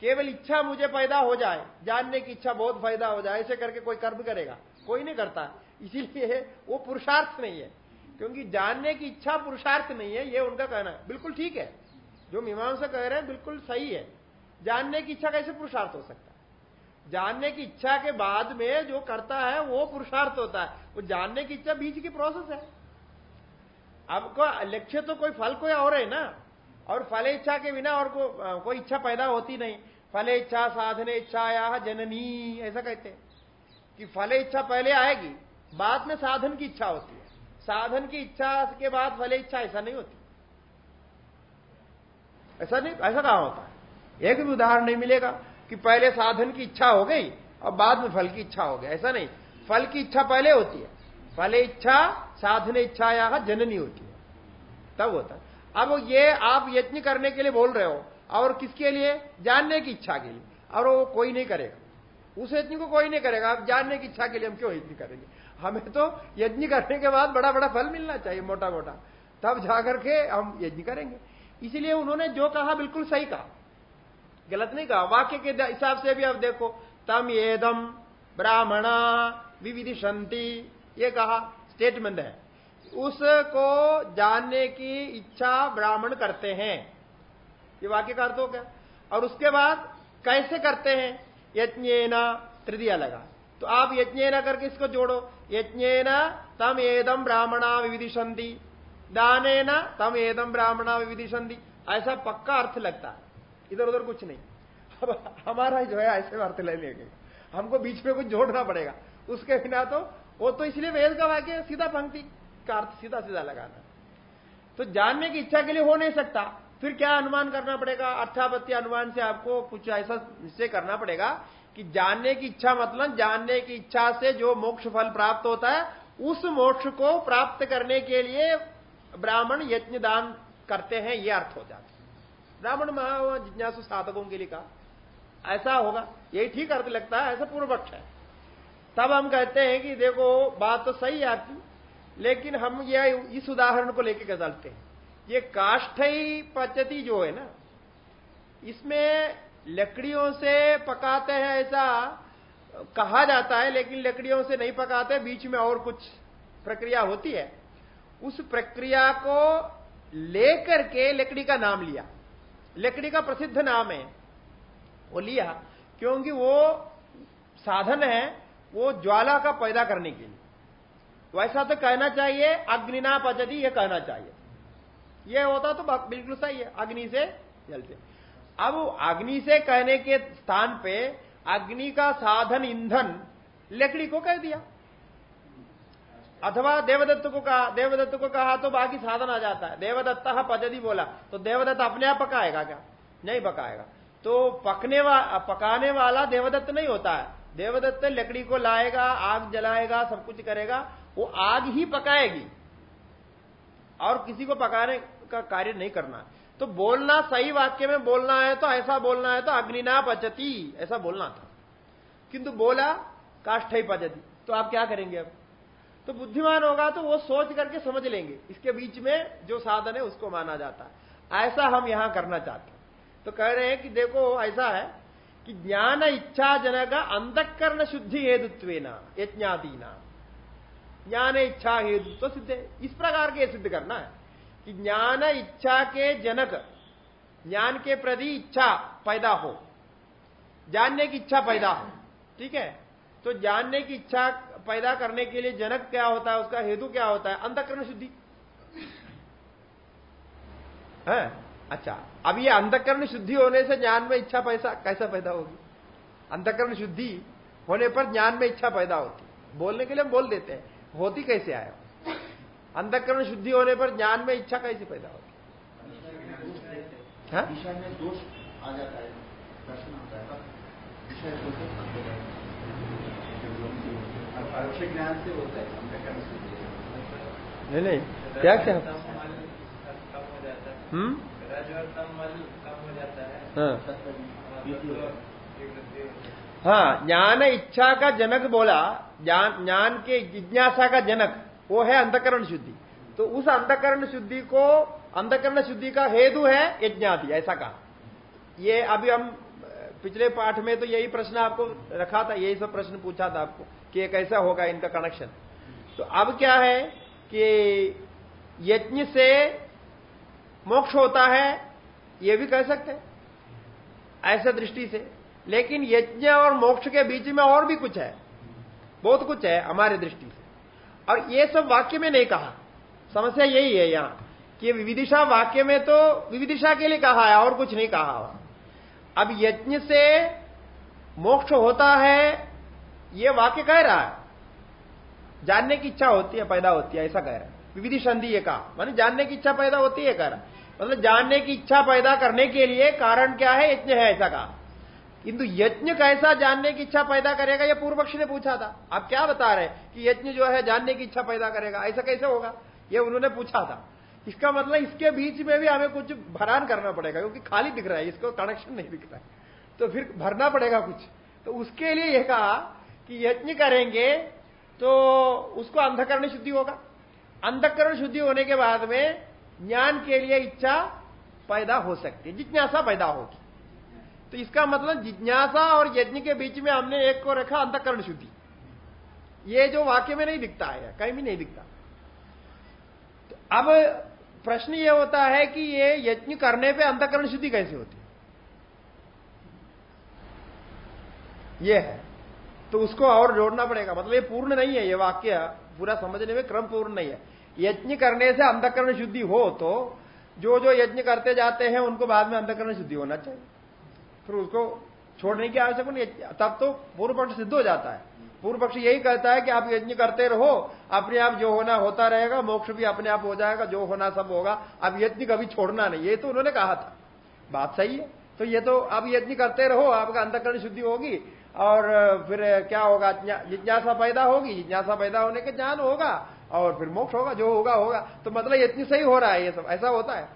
केवल इच्छा मुझे पैदा हो जाए, जानने की इच्छा बहुत फ़ायदा हो जाए, ऐसे करके कोई कर्म करेगा। कोई नहीं करता। इसीलिए वो पुरुषार्थ नहीं है। क्योंकि जानने की इच्छा पुरुषार्थ नहीं है, ये उनका कहना है। बिल्कुल ठीक है। जो मीमांसा कह रहे हैं, बिल्कुल सही है। जानने की इच्छा कैसे पुरुषार्थ हो सकता है? जानने की इच्छा के बाद में जो करता है, वो पुरुषार्थ होता है। वो जानने की इच्छा बीच की प्रोसेस है। आपको लक्ष्य तो कोई फल कोई और है ना। और फल इच्छा के बिना और को, कोई इच्छा पैदा होती नहीं। फल इच्छा साधने इच्छा या जननी ऐसा कहते हैं। कि फल इच्छा पहले आएगी बाद में साधन की इच्छा होती है। साधन की इच्छा के बाद फल इच्छा ऐसा नहीं होती। ऐसा नहीं ऐसा कहा होता है? एक भी उदाहरण नहीं मिलेगा कि पहले साधन की इच्छा हो गई और बाद में फल की इच्छा हो गई ऐसा नहीं। फल की इच्छा पहले होती है। फल इच्छा साधन इच्छा या जननी होती है। तब होता है। अब ये आप यत्न करने के लिए बोल रहे हो, और किसके लिए? जानने की इच्छा के लिए। और वो कोई नहीं करेगा। उस यज्ञ को कोई नहीं करेगा। आप जानने की इच्छा के लिए हम क्यों यज्ञ करेंगे? हमें तो यज्ञ करने के बाद बड़ा बड़ा फल मिलना चाहिए, मोटा मोटा। तब जाकर के हम यज्ञ करेंगे। इसीलिए उन्होंने जो कहा, बिल्कुल सही कहा। गलत नहीं कहा। वाक्य के हिसाब से भी आप देखो, तम एदम ब्राह्मणा विविधिशंति ये कहा स्टेटमेंट है। उसको जानने की इच्छा ब्राह्मण करते हैं। ये वाक्य का अर्थ हो गया। और उसके बाद कैसे करते हैं? यज्ञेना तृतीय लगा। तो आप यज्ञेना करके इसको जोड़ो। यज्ञेना तम एदम ब्राह्मणा विविधिशंति दाने न तम एदम ब्राह्मणा विविधिशंति ऐसा पक्का अर्थ लगता है। इधर उधर कुछ नहीं। अब हमारा जो है, ऐसे अर्थ ले लेंगे। हमको बीच में कुछ जोड़ना पड़ेगा। उसके बिना तो वो तो इसलिए वेद का वाक्य सीधा पंक्ति। का अर्थ सीधा सीधा लगाना। तो जानने की इच्छा के लिए हो नहीं सकता। फिर क्या अनुमान करना पड़ेगा? अर्थापत्ति अनुमान से आपको कुछ ऐसा निश्चय करना पड़ेगा कि जानने की इच्छा मतलब जानने की इच्छा से जो मोक्ष फल प्राप्त होता है, उस मोक्ष को प्राप्त करने के लिए ब्राह्मण यज्ञ दान करते हैं, ये अर्थ हो जाता है। ब्राह्मण महा जिज्ञासु साधकों के लिए कहा। ऐसा होगा। यही ठीक अर्थ लगता है, ऐसा पूर्व पक्ष है। तब हम कहते हैं कि देखो, बात तो सही है आपकी। लेकिन हम यह इस उदाहरण को लेकर चलते हैं। ये काष्ठई पचती जो है ना, इसमें लकड़ियों से पकाते हैं ऐसा कहा जाता है, लेकिन लकड़ियों से नहीं पकाते, बीच में और कुछ प्रक्रिया होती है। उस प्रक्रिया को लेकर के लकड़ी का नाम लिया। लकड़ी का प्रसिद्ध नाम है। वो लिया, क्योंकि वो साधन है, वो ज्वाला का पैदा करने के लिए। वैसा तो कहना चाहिए अग्निना पचती, ये कहना चाहिए। ये होता तो बिल्कुल सही है, अग्नि से जलते। अब अग्नि से कहने के स्थान पे अग्नि का साधन ईंधन लकड़ी को कह दिया। अथवा देवदत्त को कहा, देवदत्त को कहा तो बाकी साधन आ जाता है। देवदत्त पचदी बोला तो देवदत्त अपने आप पकाएगा क्या? नहीं पकाएगा। तो पकने वा, पकाने वाला देवदत्त नहीं होता है। देवदत्त लकड़ी को लाएगा, आग जलाएगा, सब कुछ करेगा वो आग ही पकाएगी। और किसी को पकाने का कार्य नहीं करना। तो बोलना सही वाक्य में बोलना है तो ऐसा बोलना है तो अग्निना पचती। ऐसा बोलना था। किंतु बोला, काष्ठ ही पचती। तो आप क्या करेंगे अब? तो बुद्धिमान होगा तो वो सोच करके समझ लेंगे। इसके बीच में जो साधन है उसको माना जाता है। ऐसा हम यहाँ करना चाहते हैं। तो कह रहे हैं कि देखो, ऐसा है कि ज्ञान इच्छा जनक अंतकरण शुद्धि हेतुत्व यज्ञादीना ज्ञान इच्छा हेतु तो सिद्ध है। इस प्रकार के सिद्ध करना है कि ज्ञान इच्छा के जनक, ज्ञान के प्रति इच्छा पैदा हो, जानने की इच्छा पैदा हो, ठीक है? तो जानने की इच्छा पैदा करने के लिए जनक क्या होता है? उसका हेतु क्या होता है? अंतकरण शुद्धि। है? अच्छा अब ये अंतकरण शुद्धि होने से ज्ञान में इच्छा पैसा कैसा पैदा होगी? अंतकरण शुद्धि होने पर ज्ञान में इच्छा पैदा होती बोलने के लिए हम बोल देते हैं। होती कैसे आया? अंधकरण शुद्धि होने पर ज्ञान में इच्छा कैसे पैदा होगी? में दोष आ जाता प्रश्न आता ज्ञान से होता है नहीं नहीं क्या क्या हम्म? हाँ।, हाँ ज्ञान इच्छा का जनक बोला ज्ञान के जिज्ञासा का जनक, वो है अंधकरण शुद्धि। तो उस अंधकरण शुद्धि को, अंधकरण शुद्धि का हेतु है यज्ञादि, ऐसा कहा। ये अभी हम, पिछले पाठ में तो यही प्रश्न आपको रखा था, यही सब प्रश्न पूछा था आपको, कि कैसा होगा इनका कनेक्शन तो अब क्या है कि यज्ञ से मोक्ष होता है, ये भी कह सकते हैं, ऐसा दृष्टि से। लेकिन यज्ञ और मोक्ष के बीच में और भी कुछ है। बहुत कुछ है हमारे दृष्टि से। और ये सब वाक्य में नहीं कहा। समस्या यही है यहाँ, कि विविदिशा वाक्य में तो विविदिशा के लिए कहा है, और कुछ नहीं कहा अब यज्ञ से मोक्ष होता है, ये वाक्य कह रहा है। जानने की इच्छा होती है, पैदा होती है, ऐसा कह रहा है। विविधि संधि ये कहा। मान जानने की इच्छा पैदा होती है, कह रहा मतलब जानने की इच्छा पैदा करने के लिए कारण क्या है? यज्ञ है, ऐसा कहा। किंतु यज्ञ कैसा जानने की इच्छा पैदा करेगा यह पूर्व पक्ष ने पूछा था। आप क्या बता रहे कि यज्ञ जो है जानने की इच्छा पैदा करेगा? ऐसा कैसे होगा? यह उन्होंने पूछा था। इसका मतलब इसके बीच में भी हमें कुछ भरान करना पड़ेगा, क्योंकि खाली दिख रहा है, इसको कनेक्शन नहीं दिख रहा है। तो फिर भरना पड़ेगा कुछ। तो उसके लिए यह कहा कि यज्ञ करेंगे तो उसको अंधकरण शुद्धि होगा। अंधकरण शुद्धि होने के बाद में ज्ञान के लिए इच्छा पैदा हो सकती है, जिज्ञासा पैदा होगी। तो इसका मतलब जिज्ञासा और यज्ञ के बीच में हमने एक को रखा अंतकरण शुद्धि। ये जो वाक्य में नहीं दिखता है, कहीं भी नहीं दिखता। तो अब प्रश्न ये होता है कि ये यज्ञ करने पे अंतकरण शुद्धि कैसे होती ये है। तो उसको और जोड़ना पड़ेगा। मतलब ये पूर्ण नहीं है, ये वाक्य पूरा समझने में क्रम पूर्ण नहीं है। यज्ञ करने से अंधकरण शुद्धि हो तो जो जो यज्ञ करते जाते हैं, उनको बाद में अंधकरण शुद्धि होना चाहिए। फिर उसको छोड़ने की आवश्यकता नहीं तब तो पूर्व पक्ष सिद्ध हो जाता है। पूर्व पक्ष यही कहता है कि आप यज्ञ करते रहो, अपने आप जो होना होता रहेगा, मोक्ष भी अपने आप हो जाएगा, जो होना सब होगा। अब यज्ञ कभी छोड़ना नहीं। ये तो उन्होंने कहा था। बात सही है। तो ये तो आप यज्ञ करते रहो, आपका अंतकरण शुद्धि होगी। और फिर क्या होगा? जिज्ञासा पैदा होगी। जिज्ञासा पैदा होने के ज्ञान होगा। और फिर मोक्ष होगा, जो होगा होगा। तो मतलब इतनी सही हो रहा है ये सब। ऐसा होता है।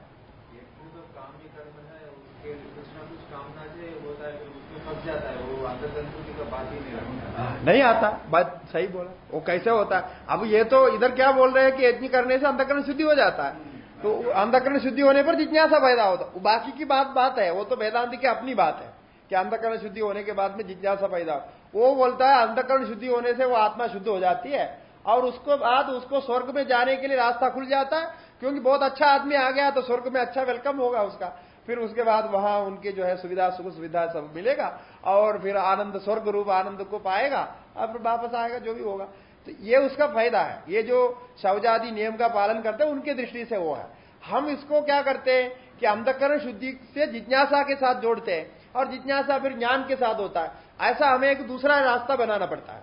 नहीं आता, बात सही बोला, वो कैसे होता है? अब ये तो इधर क्या बोल रहे हैं कि यज्ञ करने से अंधकरण शुद्धि हो जाता है। तो अंधकरण शुद्धि होने पर जिज्ञासा पैदा होता है। बाकी की बात बात है, वो तो वेदांत की अपनी बात है कि अंधकरण शुद्धि होने के बाद में जिज्ञासा पैदा वो बोलता है, अंधकरण शुद्धि होने से वो आत्मा शुद्ध हो जाती है और उसको बाद उसको स्वर्ग में जाने के लिए रास्ता खुल जाता है। क्योंकि बहुत अच्छा आदमी आ गया तो स्वर्ग में अच्छा वेलकम होगा उसका। फिर उसके बाद वहाँ उनके जो है सुविधा सुख सुविधा सब मिलेगा और फिर आनंद, स्वर्ग रूप आनंद को पाएगा और फिर वापस आएगा, जो भी होगा। तो ये उसका फ़ायदा है। ये जो शवजादी नियम का पालन करते हैं, उनके दृष्टि से वो है। हम इसको क्या करते हैं कि अंधकरण शुद्धि से जिज्ञासा के साथ जोड़ते हैं और जिज्ञासा फिर ज्ञान के साथ होता है। ऐसा हमें एक दूसरा रास्ता बनाना पड़ता है।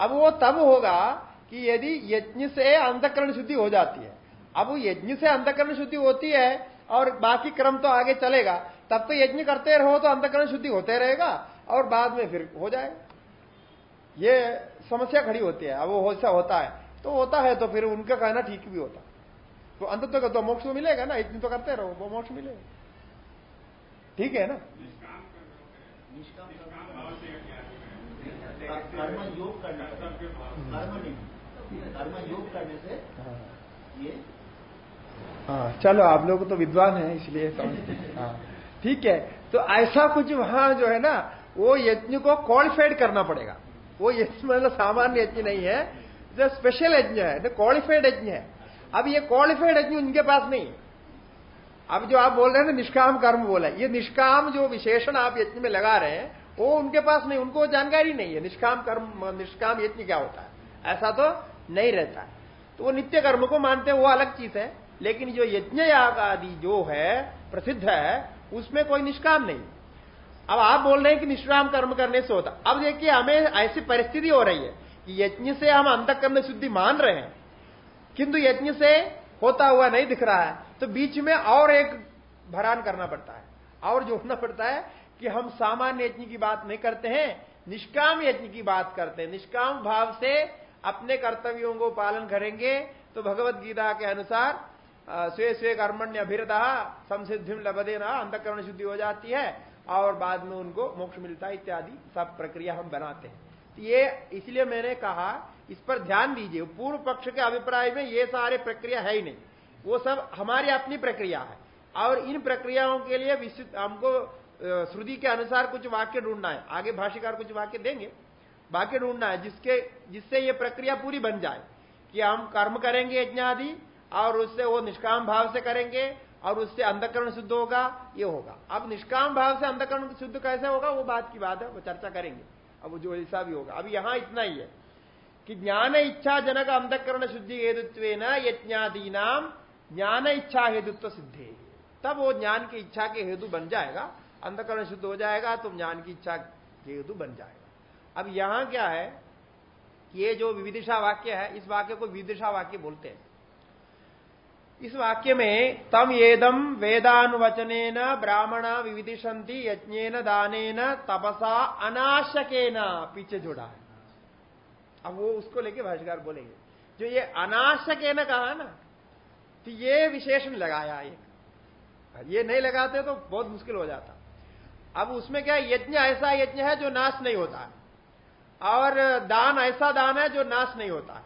अब वो तब होगा कि यदि यज्ञ से अंधकरण शुद्धि हो जाती है। अब यज्ञ से अंधकरण शुद्धि होती है और बाकी क्रम तो आगे चलेगा। तब तो यज्ञ करते रहो तो अंतकरण शुद्धि होते रहेगा और बाद में फिर हो जाएगा ये समस्या खड़ी होती है। अब वो ऐसा होता है। तो होता है तो फिर उनका कहना ठीक भी होता। तो अंत तो, तो मोक्ष तो मिलेगा ना यज्ञ तो करते रहो वो मोक्ष मिलेगा। ठीक है ना? कर्म योग करना कर्म योग करने से ये हाँ चलो, आप लोग तो विद्वान है, इसलिए समझते हाँ। ठीक है तो ऐसा कुछ वहाँ जो है ना, वो यज्ञ को क्वालिफाइड करना पड़ेगा। वो यज्ञ मतलब सामान्य यज्ञ नहीं है, जो स्पेशल यज्ञ है क्वालिफाइड यज्ञ है। अब ये क्वालिफाइड यज्ञ उनके पास नहीं। अब जो आप बोल रहे हैं ना, निष्काम कर्म बोला ये निष्काम जो विशेषण आप यज्ञ में लगा रहे हैं, वो उनके पास नहीं, उनको जानकारी नहीं है, निष्काम कर्म, निष्काम यज्ञ क्या होता है। ऐसा तो नहीं रहता। तो वो नित्य कर्म को मानते हैं, वो अलग चीज़ है। लेकिन जो यज्ञ याग आदि जो है, प्रसिद्ध है, उसमें कोई निष्काम नहीं। अब आप बोल रहे हैं कि निष्काम कर्म करने से होता। अब देखिए, हमें ऐसी परिस्थिति हो रही है कि यज्ञ से हम अंतकर्म शुद्धि मान रहे हैं, किंतु यज्ञ से होता हुआ नहीं दिख रहा है तो बीच में और एक भरान करना पड़ता है, और जोड़ना पड़ता है कि हम सामान्य यज्ञ की बात नहीं करते हैं, निष्काम यज्ञ की बात करते हैं। निष्काम भाव से अपने कर्तव्यों को पालन करेंगे तो भगवत गीता के अनुसार स्वे स्वे कर्मण्य अभिरता संसिद्धि लबदे ना, अंतकरण शुद्धि हो जाती है, और बाद में उनको मोक्ष मिलता है इत्यादि सब प्रक्रिया हम बनाते हैं। तो ये इसलिए मैंने कहा, इस पर ध्यान दीजिए, पूर्व पक्ष के अभिप्राय में ये सारे प्रक्रिया है ही नहीं। वो सब हमारी अपनी प्रक्रिया है। और इन प्रक्रियाओं के लिए विस्तृत, हमको श्रुति के अनुसार कुछ वाक्य ढूंढना है। आगे भाष्यकार कुछ वाक्य देंगे। वाक्य ढूंढना है जिसके, जिससे ये प्रक्रिया पूरी बन जाए कि हम कर्म करेंगे यज्ञ आदि और उससे वो निष्काम भाव से करेंगे और उससे अंधकरण शुद्ध होगा, ये होगा। अब निष्काम भाव से अंधकरण शुद्ध कैसे होगा? वो बात की बात है, वो चर्चा करेंगे। अब जो ऐसा भी होगा। अब यहाँ इतना ही है कि ज्ञान इच्छा जनक अंधकरण शुद्धि हेतुत्व यज्ञादी नाम ज्ञान इच्छा हेतुत्व सिद्धे। तब वो ज्ञान की इच्छा के हेतु बन जाएगा। अंधकरण शुद्ध हो जाएगा तो ज्ञान की इच्छा के हेतु बन जाएगा। अब यहाँ क्या है ये जो विविदिशा वाक्य है, इस वाक्य को विदिशा वाक्य बोलते हैं। इस वाक्य में तम येदम वेदानुवचन ब्राह्मण विविदिशंति यज्ञेन, दानेन, तपसा, अनाशकेन पीछे जुड़ा है। अब वो उसको लेके भाष्यकार बोलेंगे। जो ये अनाशकेन कहा ना तो ये विशेषण लगाया एक ये नहीं लगाते तो बहुत मुश्किल हो जाता। अब उसमें क्या यज्ञ ऐसा यज्ञ है जो नाश नहीं होता है। और दान ऐसा दान है जो नाश नहीं होता है।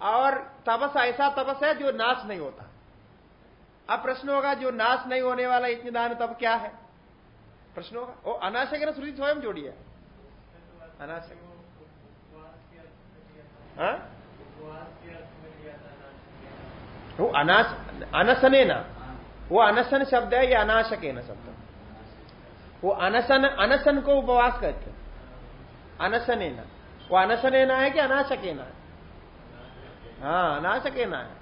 और तपस ऐसा तपस है जो नाश नहीं होता अब प्रश्न होगा, जो नाश नहीं होने वाला यज्ञ दान तब क्या है? प्रश्न होगा। वो अनाशक ने श्रुति स्वयं जोड़ी है। अनाशक हाँ? वो अनाश, अनसने ना। वो अनशन शब्द है या अनाशक है ना शब्द? वो अनशन अनशन को उपवास कहते हैं अनशने ना। वो अनशने ना है कि अनाशके ना है? हाँ अनाशके ना है।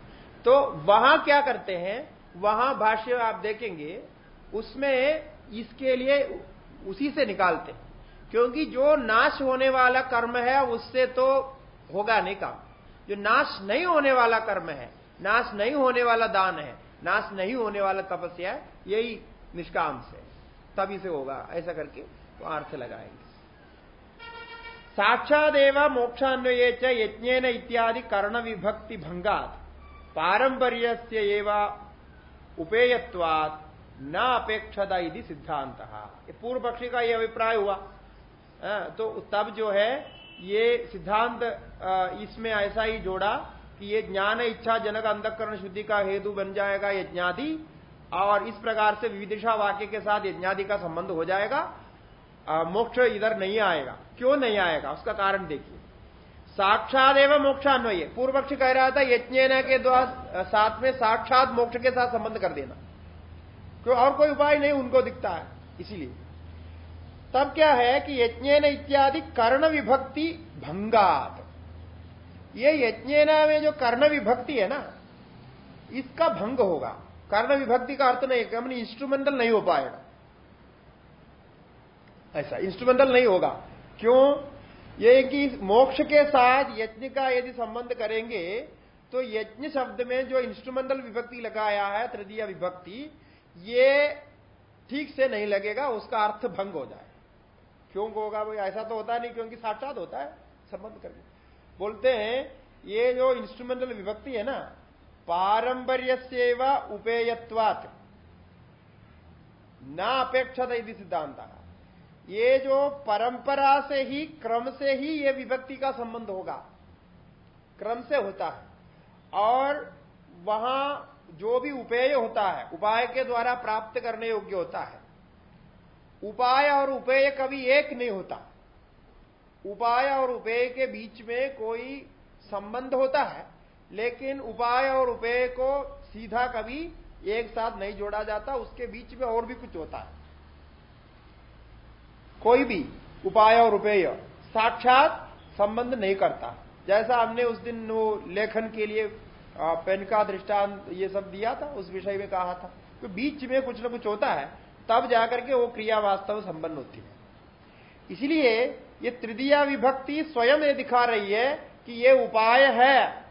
तो वहाँ क्या करते हैं? वहाँ भाष्य आप देखेंगे, उसमें इसके लिए उसी से निकालते क्योंकि जो नाश होने वाला कर्म है, उससे तो होगा नहीं काम। जो नाश नहीं होने वाला कर्म है, नाश नहीं होने वाला दान है, नाश नहीं होने वाला तपस्या है, यही निष्काम से तभी से होगा, ऐसा करके तो अर्थ लगाएँगे। साक्षादेव मोक्षान्वये च इत्यादि कर्ण विभक्ति भंगात पारंपर्य उपेयत्वात न अपेक्षता यदि सिद्धांत पूर्व पक्षी का यह अभिप्राय हुआ तो तब जो है, ये सिद्धांत इसमें ऐसा ही जोड़ा कि ये ज्ञान इच्छा जनक अंधकरण शुद्धि का हेतु बन जाएगा यज्ञादि, और इस प्रकार से विविदिशा वाक्य के साथ यज्ञादि का संबंध हो जाएगा। मोक्ष इधर नहीं आएगा। क्यों नहीं आएगा? उसका कारण देखिए। साक्षात एवं मोक्षान्वय। पूर्व पक्ष कह रहा था यज्ञ के द्वारा साथ में साक्षात मोक्ष के साथ संबंध कर देना। क्यों? और कोई उपाय नहीं, उनको दिखता है, इसीलिए। तब क्या है कि यज्ञ इत्यादि कर्ण विभक्ति भंगात। ये यज्ञ में जो कर्ण विभक्ति है ना, इसका भंग होगा। कर्ण विभक्ति का अर्थ नहीं है इंस्ट्रूमेंटल नहीं हो पाएगा ऐसा इंस्ट्रूमेंटल नहीं होगा। क्यों? ये कि मोक्ष के साथ यज्ञ का यदि संबंध करेंगे तो यज्ञ शब्द में जो इंस्ट्रूमेंटल विभक्ति लगाया है, तृतीय विभक्ति, ये ठीक से नहीं लगेगा, उसका अर्थ भंग हो जाए। क्यों होगा? वो ऐसा तो होता नहीं, क्योंकि साक्षात होता है, संबंध करके बोलते हैं, ये जो इंस्ट्रूमेंटल विभक्ति है ना पारंपर्य सेवा उपेयत्वात। न अपेक्षत सिद्धांत। ये जो परंपरा से ही, क्रम से ही ये विभक्ति का संबंध होगा। क्रम से होता है। और वहाँ जो भी उपेय होता है, उपाय के द्वारा प्राप्त करने योग्य होता है। उपाय और उपेय कभी एक नहीं होता। उपाय और उपेय के बीच में कोई संबंध होता है, लेकिन उपाय और उपेय को सीधा कभी एक साथ नहीं जोड़ा जाता, उसके बीच में और भी कुछ होता है। कोई भी उपाय और उपेय साक्षात संबंध नहीं करता। जैसा हमने उस दिन वो लेखन के लिए पेन का दृष्टांत ये सब दिया था, उस विषय में कहा था। तो बीच में कुछ ना कुछ होता है, तब जाकर के वो क्रिया वास्तव संबंध होती है। इसलिए ये तृतीया विभक्ति स्वयं ये दिखा रही है कि ये उपाय है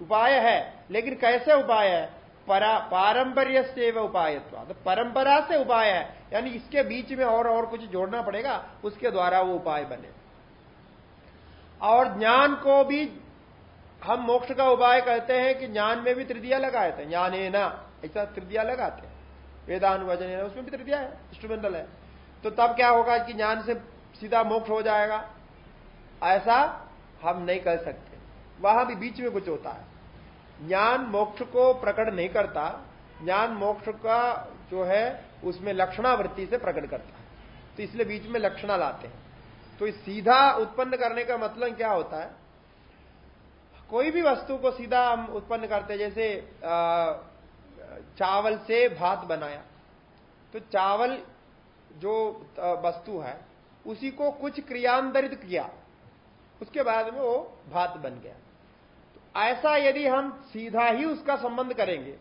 उपाय है, लेकिन कैसे उपाय है? पारंपर्य से उपाय तो परंपरा से उपाय है, यानी इसके बीच में और और कुछ जोड़ना पड़ेगा, उसके द्वारा वो उपाय बने। और ज्ञान को भी हम मोक्ष का उपाय कहते हैं कि ज्ञान में भी तृतीया लगाए थे ज्ञान ना ऐसा तृतीया लगाते हैं। वेदानुवचन उसमें भी तृतीया है इंस्ट्रूमेंटल है। तो तब क्या होगा कि ज्ञान से सीधा मोक्ष हो जाएगा। ऐसा हम नहीं कर सकते। वहाँ भी बीच में कुछ होता है। ज्ञान मोक्ष को प्रकट नहीं करता, ज्ञान मोक्ष का जो है, उसमें लक्षणावृत्ति से प्रकट करता है। तो इसलिए बीच में लक्षणा लाते हैं। तो इस सीधा उत्पन्न करने का मतलब क्या होता है? कोई भी वस्तु को सीधा हम उत्पन्न करते जैसे चावल से भात बनाया। तो चावल जो वस्तु है, उसी को कुछ क्रियांतरित किया। उसके बाद में वो भात बन गया। ऐसा यदि हम सीधा ही उसका संबंध करेंगे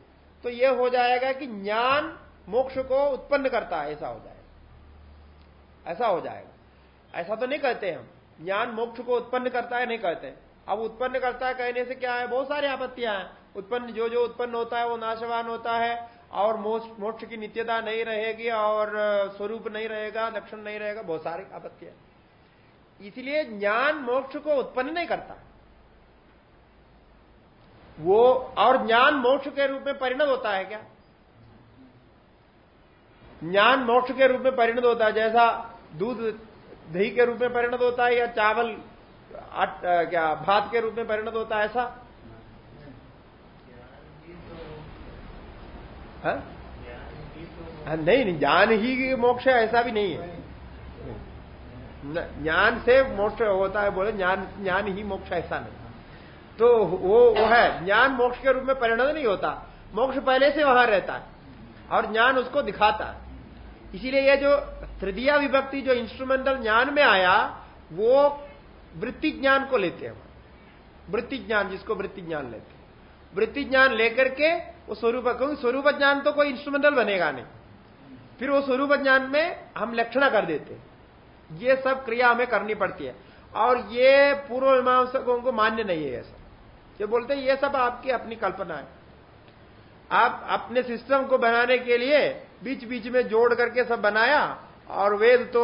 तो यह हो जाएगा कि ज्ञान मोक्ष को उत्पन्न करता है, ऐसा हो जाएगा। ऐसा हो जाएगा। ऐसा तो नहीं कहते हम। ज्ञान मोक्ष को उत्पन्न करता है, नहीं कहते अब उत्पन्न करता है कहने से क्या है? बहुत सारी आपत्तियाँ हैं। उत्पन्न जो जो उत्पन्न होता है, वो नाशवान होता है, और मोक्ष की नित्यता नहीं रहेगी, और स्वरूप नहीं रहेगा, लक्षण नहीं रहेगा, बहुत सारी आपत्तियाँ। इसलिए ज्ञान मोक्ष को उत्पन्न नहीं करता। वो और ज्ञान मोक्ष के रूप में परिणत होता है क्या? ज्ञान मोक्ष के रूप में परिणत होता है जैसा दूध दही के रूप में परिणत होता है या चावल क्या भात के रूप में परिणत होता है ऐसा? हाँ? हाँ, नहीं नहीं ज्ञान ही मोक्ष है ऐसा भी नहीं है। ज्ञान से मोक्ष होता है बोले ज्ञान ज्ञान ही मोक्ष ऐसा नहीं। तो वो वो है। ज्ञान मोक्ष के रूप में परिणत नहीं होता। मोक्ष पहले से वहाँ रहता है और ज्ञान उसको दिखाता है। इसीलिए ये जो तृतीया विभक्ति, जो इंस्ट्रूमेंटल ज्ञान में आया, वो वृत्ति ज्ञान को लेते हैं। वृत्ति ज्ञान, जिसको वृत्ति ज्ञान लेते हैं। वृत्ति ज्ञान लेकर के वो स्वरूप, क्योंकि स्वरूप ज्ञान तो कोई इंस्ट्रूमेंटल बनेगा नहीं। फिर वो स्वरूप ज्ञान में हम लक्षणा कर देते ये सब क्रिया हमें करनी पड़ती है। और ये पूर्व मीमांसकों को मान्य नहीं है ऐसा। ये बोलते हैं, ये सब आपकी अपनी कल्पना है। आप अपने सिस्टम को बनाने के लिए बीच बीच में जोड़ करके सब बनाया, और वेद तो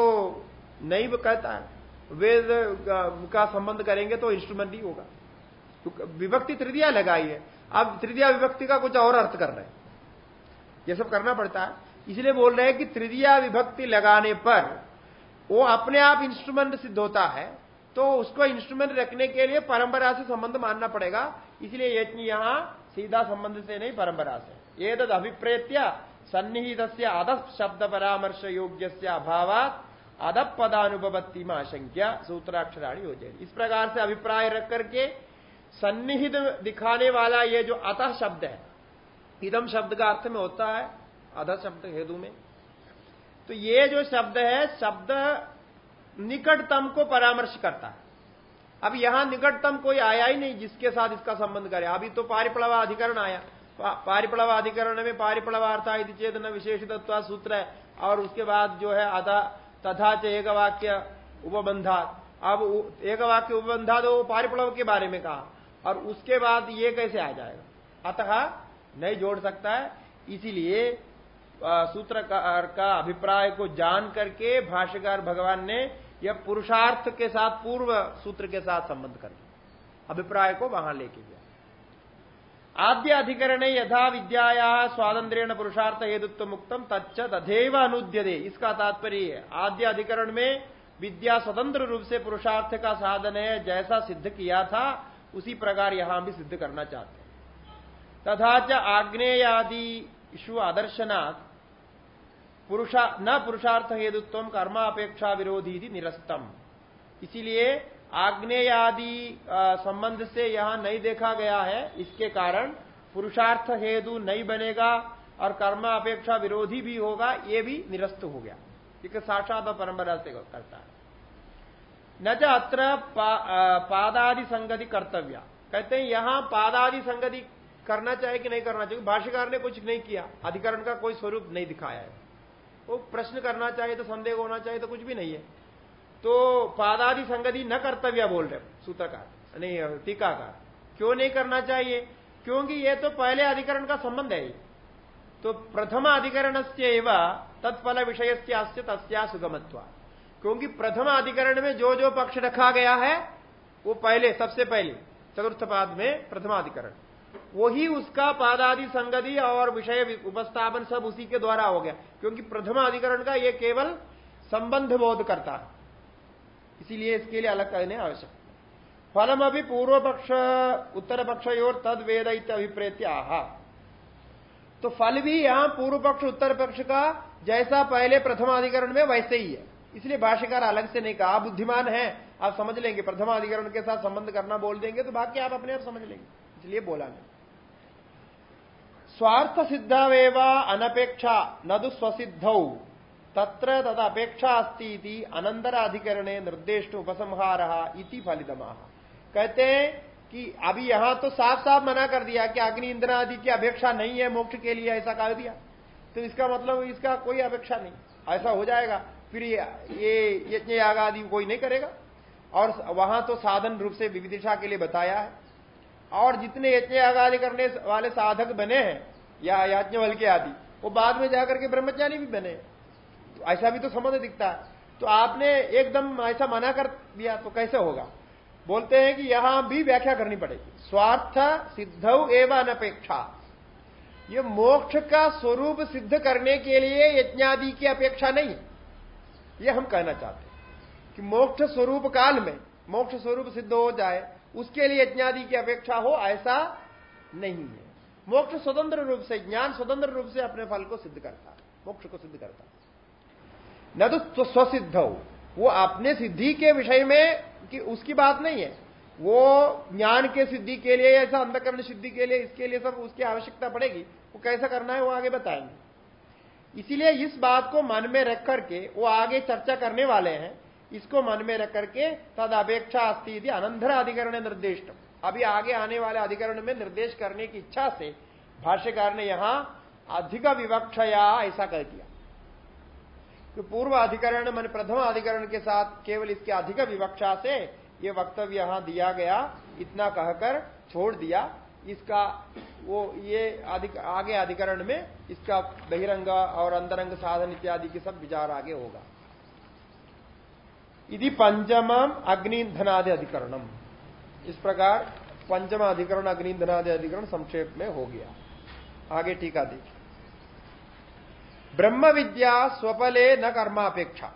नहीं कहता वेद का संबंध करेंगे तो इंस्ट्रूमेंट ही होगा। तो विभक्ति तृतीया लगाई है। अब तृतीया विभक्ति का कुछ और अर्थ कर रहे हैं। ये सब करना पड़ता है। इसलिए बोल रहे हैं कि तृतीया विभक्ति लगाने पर वो अपने आप इंस्ट्रूमेंट सिद्ध होता है तो उसको इंस्ट्रूमेंट रखने के लिए परंपरा से संबंध मानना पड़ेगा। इसलिए यज्ञ यहाँ सीधा संबंध से नहीं, परंपरा से। ये तद अभिप्रेत्य सन्निहित अध शब्द परामर्श योग्य अभाव अदप पदानुपत्ति में आशंक्या सूत्राक्षराणी हो जाएगी। इस प्रकार से अभिप्राय रख करके सन्निहित दिखाने वाला ये जो अतः शब्द है, इदम शब्द का अर्थ में होता है, अध शब्द हेतु में। तो ये जो शब्द है, शब्द निकटतम को परामर्श करता है। अब यहाँ निकटतम कोई आया ही नहीं जिसके साथ इसका संबंध करे। अभी तो पारिप्लवा अधिकरण आया। पारिप्लवा अधिकरण में पारिप्लवार्था चेतन विशेष तत्व सूत्र है। और उसके बाद जो है आधा तथा एक वाक्य उपबंधा अब एक वाक्य उपबंधा तो पारिप्लव के बारे में कहा। और उसके बाद ये कैसे आ जाएगा? अतः नहीं जोड़ सकता है। इसीलिए सूत्रकार का अभिप्राय को जान करके भाष्यकार भगवान ने यह पुरुषार्थ के साथ, पूर्व सूत्र के साथ संबंध कर अभिप्राय को वहाँ लेके गया। आद्य अधिकरण यथा विद्याया स्वातंत्र्य पुरुषार्थ हेतुत्व मुक्तम तच्च तथेव अनुद्यते। इसका तात्पर्य आद्य अधिकरण में विद्या स्वतंत्र रूप से पुरुषार्थ का साधन है, जैसा सिद्ध किया था, उसी प्रकार यहाँ भी सिद्ध करना चाहते तथा च आग्नेयादि आदर्शनाथ पुरुषा न पुरुषार्थ हेतुत्व कर्मापेक्षा विरोधी निरस्तम। इसीलिए आग्नेय आदि संबंध से यहाँ नहीं देखा गया है। इसके कारण पुरुषार्थ हेतु नहीं बनेगा और कर्म अपेक्षा विरोधी भी होगा ये भी निरस्त हो गया। क्योंकि साक्षात परंपरा से करता है। न च अत्र पा, पादादि संगति कर्तव्य। कहते हैं यहाँ पादादि संगति करना चाहिए कि नहीं करना चाहिए? भाष्यकार ने कुछ नहीं किया। अधिकरण का कोई स्वरूप नहीं दिखाया है। वो प्रश्न करना चाहिए तो संदेह होना चाहिए तो कुछ भी नहीं है। तो पादादि संगति न कर्तव्य बोल रहे सूत्रकार, नहीं, टीकाकार। क्यों नहीं करना चाहिए? क्योंकि ये तो पहले अधिकरण का संबंध है। तो प्रथम अधिकरण से तत्फल विषय से तस्या सुगमत्व। क्योंकि प्रथम अधिकरण में जो जो पक्ष रखा गया है, वो पहले, सबसे पहले, चतुर्थ पाद में प्रथमाधिकरण वही उसका पादादि संगति और विषय उपस्थापन सब उसी के द्वारा हो गया, क्योंकि प्रथम अधिकरण का ये केवल संबंध बोध करता है। इसीलिए इसके लिए अलग कहने आवश्यक। फलम अभी पूर्व पक्ष उत्तर पक्ष और तद वेद अभिप्रेत्य आहा। तो फल भी यहाँ पूर्व पक्ष उत्तर पक्ष का जैसा पहले प्रथम अधिकरण में वैसे ही है। इसलिए भाष्यकार अलग से नहीं कहा बुद्धिमान है, आप समझ लेंगे प्रथम अधिकरण के साथ संबंध करना बोल देंगे तो बाकी आप अपने आप समझ लेंगे। इसलिए बोला नहीं स्वार्थ सिद्धावेवा अनपेक्षा नदु स्वसिद्ध, तत्र तद अपेक्षा अस्ती अनंतर अधिकरणे निर्देश उपसंहार इति फलितमा कहते हैं कि अभी यहाँ तो साफ़ साफ़ मना कर दिया कि अग्नि इंद्र आदि की अपेक्षा नहीं है, मोक्ष के लिए ऐसा कह दिया। तो इसका मतलब इसका कोई अपेक्षा नहीं। ऐसा हो जाएगा, फिर ये यज्ञ याग आदि कोई नहीं करेगा। और वहाँ तो साधन रूप से विविदिशा के लिए बताया है। और जितने यज्ञ याग आदि करने वाले साधक बने हैं, या याज्ञवल के आदि, वो बाद में जाकर के ब्रह्मचारी भी बने। तो ऐसा भी तो संबंध दिखता है। तो आपने एकदम ऐसा मना कर दिया तो कैसे होगा? बोलते हैं कि यहाँ भी व्याख्या करनी पड़ेगी। स्वार्थ सिद्ध एवं अनपेक्षा ये मोक्ष का स्वरूप सिद्ध करने के लिए यज्ञादि की अपेक्षा नहीं। ये हम कहना चाहते हैं कि मोक्ष स्वरूप काल में, मोक्ष स्वरूप सिद्ध हो जाए उसके लिए यज्ञादि की अपेक्षा हो, ऐसा नहीं है। मोक्ष स्वतंत्र रूप से, ज्ञान स्वतंत्र रूप से अपने फल को सिद्ध करता मोक्ष को सिद्ध करता न तो स्वसिद्ध हो। वो अपने सिद्धि के विषय में कि उसकी बात नहीं है। वो ज्ञान के सिद्धि के लिए ऐसा अंधकरण सिद्धि के लिए, इसके लिए सब उसकी आवश्यकता पड़ेगी। वो कैसा करना है, वो आगे बताएँगे। इसीलिए इस बात को मन में रख करके वो आगे चर्चा करने वाले हैं इसको मन में रख करके तद अपेक्षा अस्थिति अनंतर अधिकरण निर्देश अभी आगे आने वाले अधिकरण में निर्देश करने की इच्छा से भाष्यकार ने यहाँ अधिक विवक्षया ऐसा कर दिया। तो पूर्व अधिकरण मन प्रथम अधिकरण के साथ केवल इसके अधिक विवक्षा से ये वक्तव्य यहाँ दिया गया, इतना कहकर छोड़ दिया। इसका वो ये अधिक, आगे अधिकरण में इसका बहिरंग और अंतरंग साधन इत्यादि के सब विचार आगे होगा। यदि पंचम अग्निधनादि अधिकरणम। इस प्रकार पंचम अधिकरण, अग्निधनादि अधिकरण संक्षेप में हो गया। आगे टीका देखिए। ब्रह्म विद्या स्वपले न कर्मापेक्षा।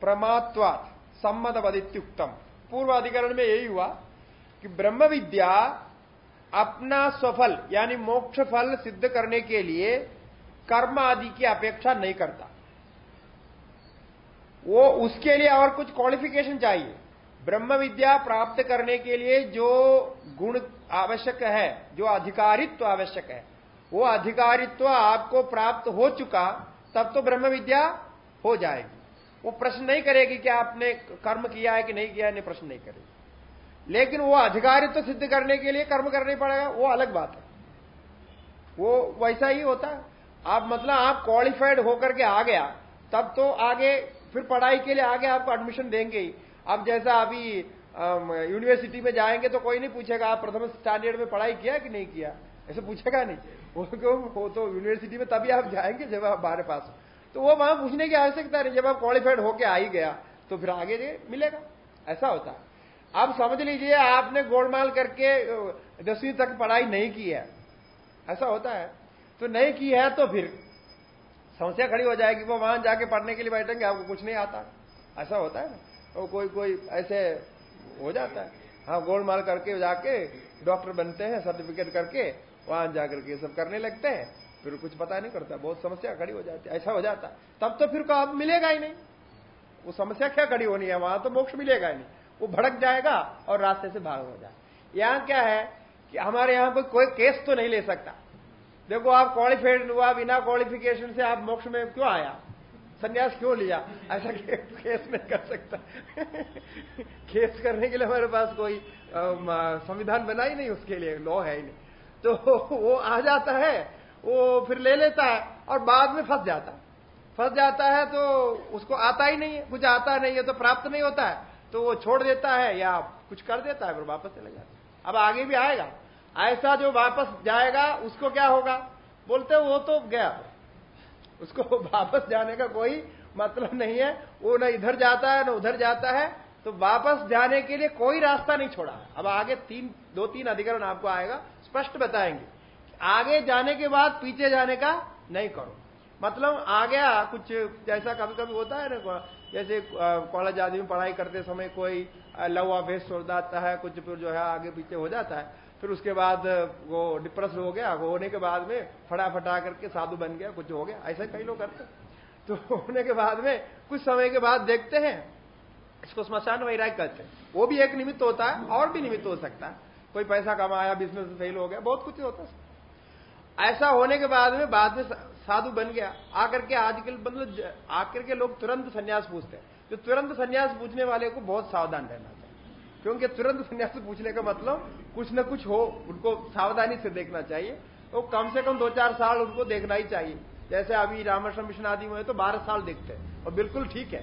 प्रमात्वात सम्मत वदित्युक्तम पूर्व अधिकरण में यही हुआ कि ब्रह्म विद्या अपना स्वफल, यानी मोक्ष फल सिद्ध करने के लिए कर्म आदि की अपेक्षा नहीं करता। वो उसके लिए और कुछ क्वालिफिकेशन चाहिए। ब्रह्म विद्या प्राप्त करने के लिए जो गुण आवश्यक है, जो अधिकारित्व आवश्यक है, वो अधिकारित्व आपको प्राप्त हो चुका, तब तो ब्रह्म विद्या हो जाएगी। वो प्रश्न नहीं करेगी कि आपने कर्म किया है कि नहीं किया है प्रश्न नहीं करेगी। लेकिन वो अधिकारित्व सिद्ध करने के लिए कर्म करना पड़ेगा, वो अलग बात है। वो वैसा ही होता है। आप मतलब आप क्वालिफाइड होकर के आ गया, तब तो आगे फिर पढ़ाई के लिए आगे आपको एडमिशन देंगे ही। अब जैसा अभी यूनिवर्सिटी में जाएँगे तो कोई नहीं पूछेगा, आप प्रथम स्टैंडर्ड में पढ़ाई किया कि नहीं किया? ऐसे पूछेगा नहीं। वो क्यों? वो तो यूनिवर्सिटी में तभी आप जाएँगे जब आप बारह पास तो वो वहाँ पूछने की आवश्यकता नहीं। जब आप क्वालिफाइड होके आ ही गया तो फिर आगे मिलेगा। ऐसा होता है। आप समझ लीजिए, आपने गोलमाल करके दसवीं तक पढ़ाई नहीं की है। ऐसा होता है। तो नहीं की है तो फिर समस्या खड़ी हो जाएगी, वो वहाँ जाके पढ़ने के लिए बैठेंगे, आपको कुछ नहीं आता। ऐसा होता है ना? तो कोई कोई ऐसे हो जाता है। हाँ गोलमाल करके जाके डॉक्टर बनते हैं, सर्टिफिकेट करके, वहाँ जाकर के सब करने लगते हैं, फिर कुछ पता नहीं करता, बहुत समस्या खड़ी हो जाती है, ऐसा हो जाता तब तो फिर अब मिलेगा ही नहीं। वो समस्या क्या खड़ी होनी है, वहाँ तो मोक्ष मिलेगा ही नहीं। वो भड़क जाएगा और रास्ते से भाग हो जाए यहाँ क्या है कि हमारे यहाँ कोई कोई केस तो नहीं ले सकता। देखो, आप क्वालिफाइड हुआ, बिना क्वालिफिकेशन से आप मोक्ष में क्यों आया? संन्यास क्यों लिया? ऐसा केस नहीं कर सकता। केस करने के लिए हमारे पास कोई संविधान बना ही नहीं उसके लिए लॉ है ही नहीं। तो वो आ जाता है, वो फिर ले लेता है और बाद में फंस जाता है। फंस जाता है तो उसको आता ही नहीं है। कुछ आता नहीं है तो प्राप्त नहीं होता है। तो वो छोड़ देता है या कुछ कर देता है, फिर वापस चले जाता है। अब आगे भी आएगा। ऐसा जो वापस जाएगा, उसको क्या होगा? बोलते वो तो गया। उसको वापस जाने का कोई मतलब नहीं है। वो न इधर जाता है, न उधर जाता है। तो वापस जाने के लिए कोई रास्ता नहीं छोड़ा। अब आगे तीन, दो तीन अधिकरण आपको आएगा, स्पष्ट बताएँगे आगे जाने के बाद पीछे जाने का नहीं करो। मतलब आ गया, कुछ जैसा कभी कभी होता है ना जैसे कॉलेज आदमी पढ़ाई करते समय कोई लव अफेयर छोड़ जाता है, कुछ फिर जो है आगे पीछे हो जाता है। फिर उसके बाद वो डिप्रेस हो गया। वो होने के बाद में फटा फटा करके साधु बन गया, कुछ हो गया। ऐसा कई लोग करते तो <laughs> होने के बाद में कुछ समय के बाद देखते हैं, इसको स्मशान वैराग कहते हैं। वो भी एक निमित्त होता है, और भी निमित्त हो सकता है। कोई पैसा कमाया बिज़नेस फेल हो गया, बहुत कुछ होता है। ऐसा होने के बाद में बाद में साधु बन गया। आकर के आजकल मतलब आकर के लोग तुरंत संन्यास पूछते हैं। तो तुरंत संन्यास पूछने वाले को बहुत सावधान रहना क्योंकि तुरंत संन्यास पूछने का मतलब कुछ न कुछ हो, उनको सावधानी से देखना चाहिए। तो कम से कम दो चार साल उनको देखना ही चाहिए। जैसे अभी रामकृष्ण मिशन आदि में तो बारह साल देखते हैं, और बिल्कुल ठीक है।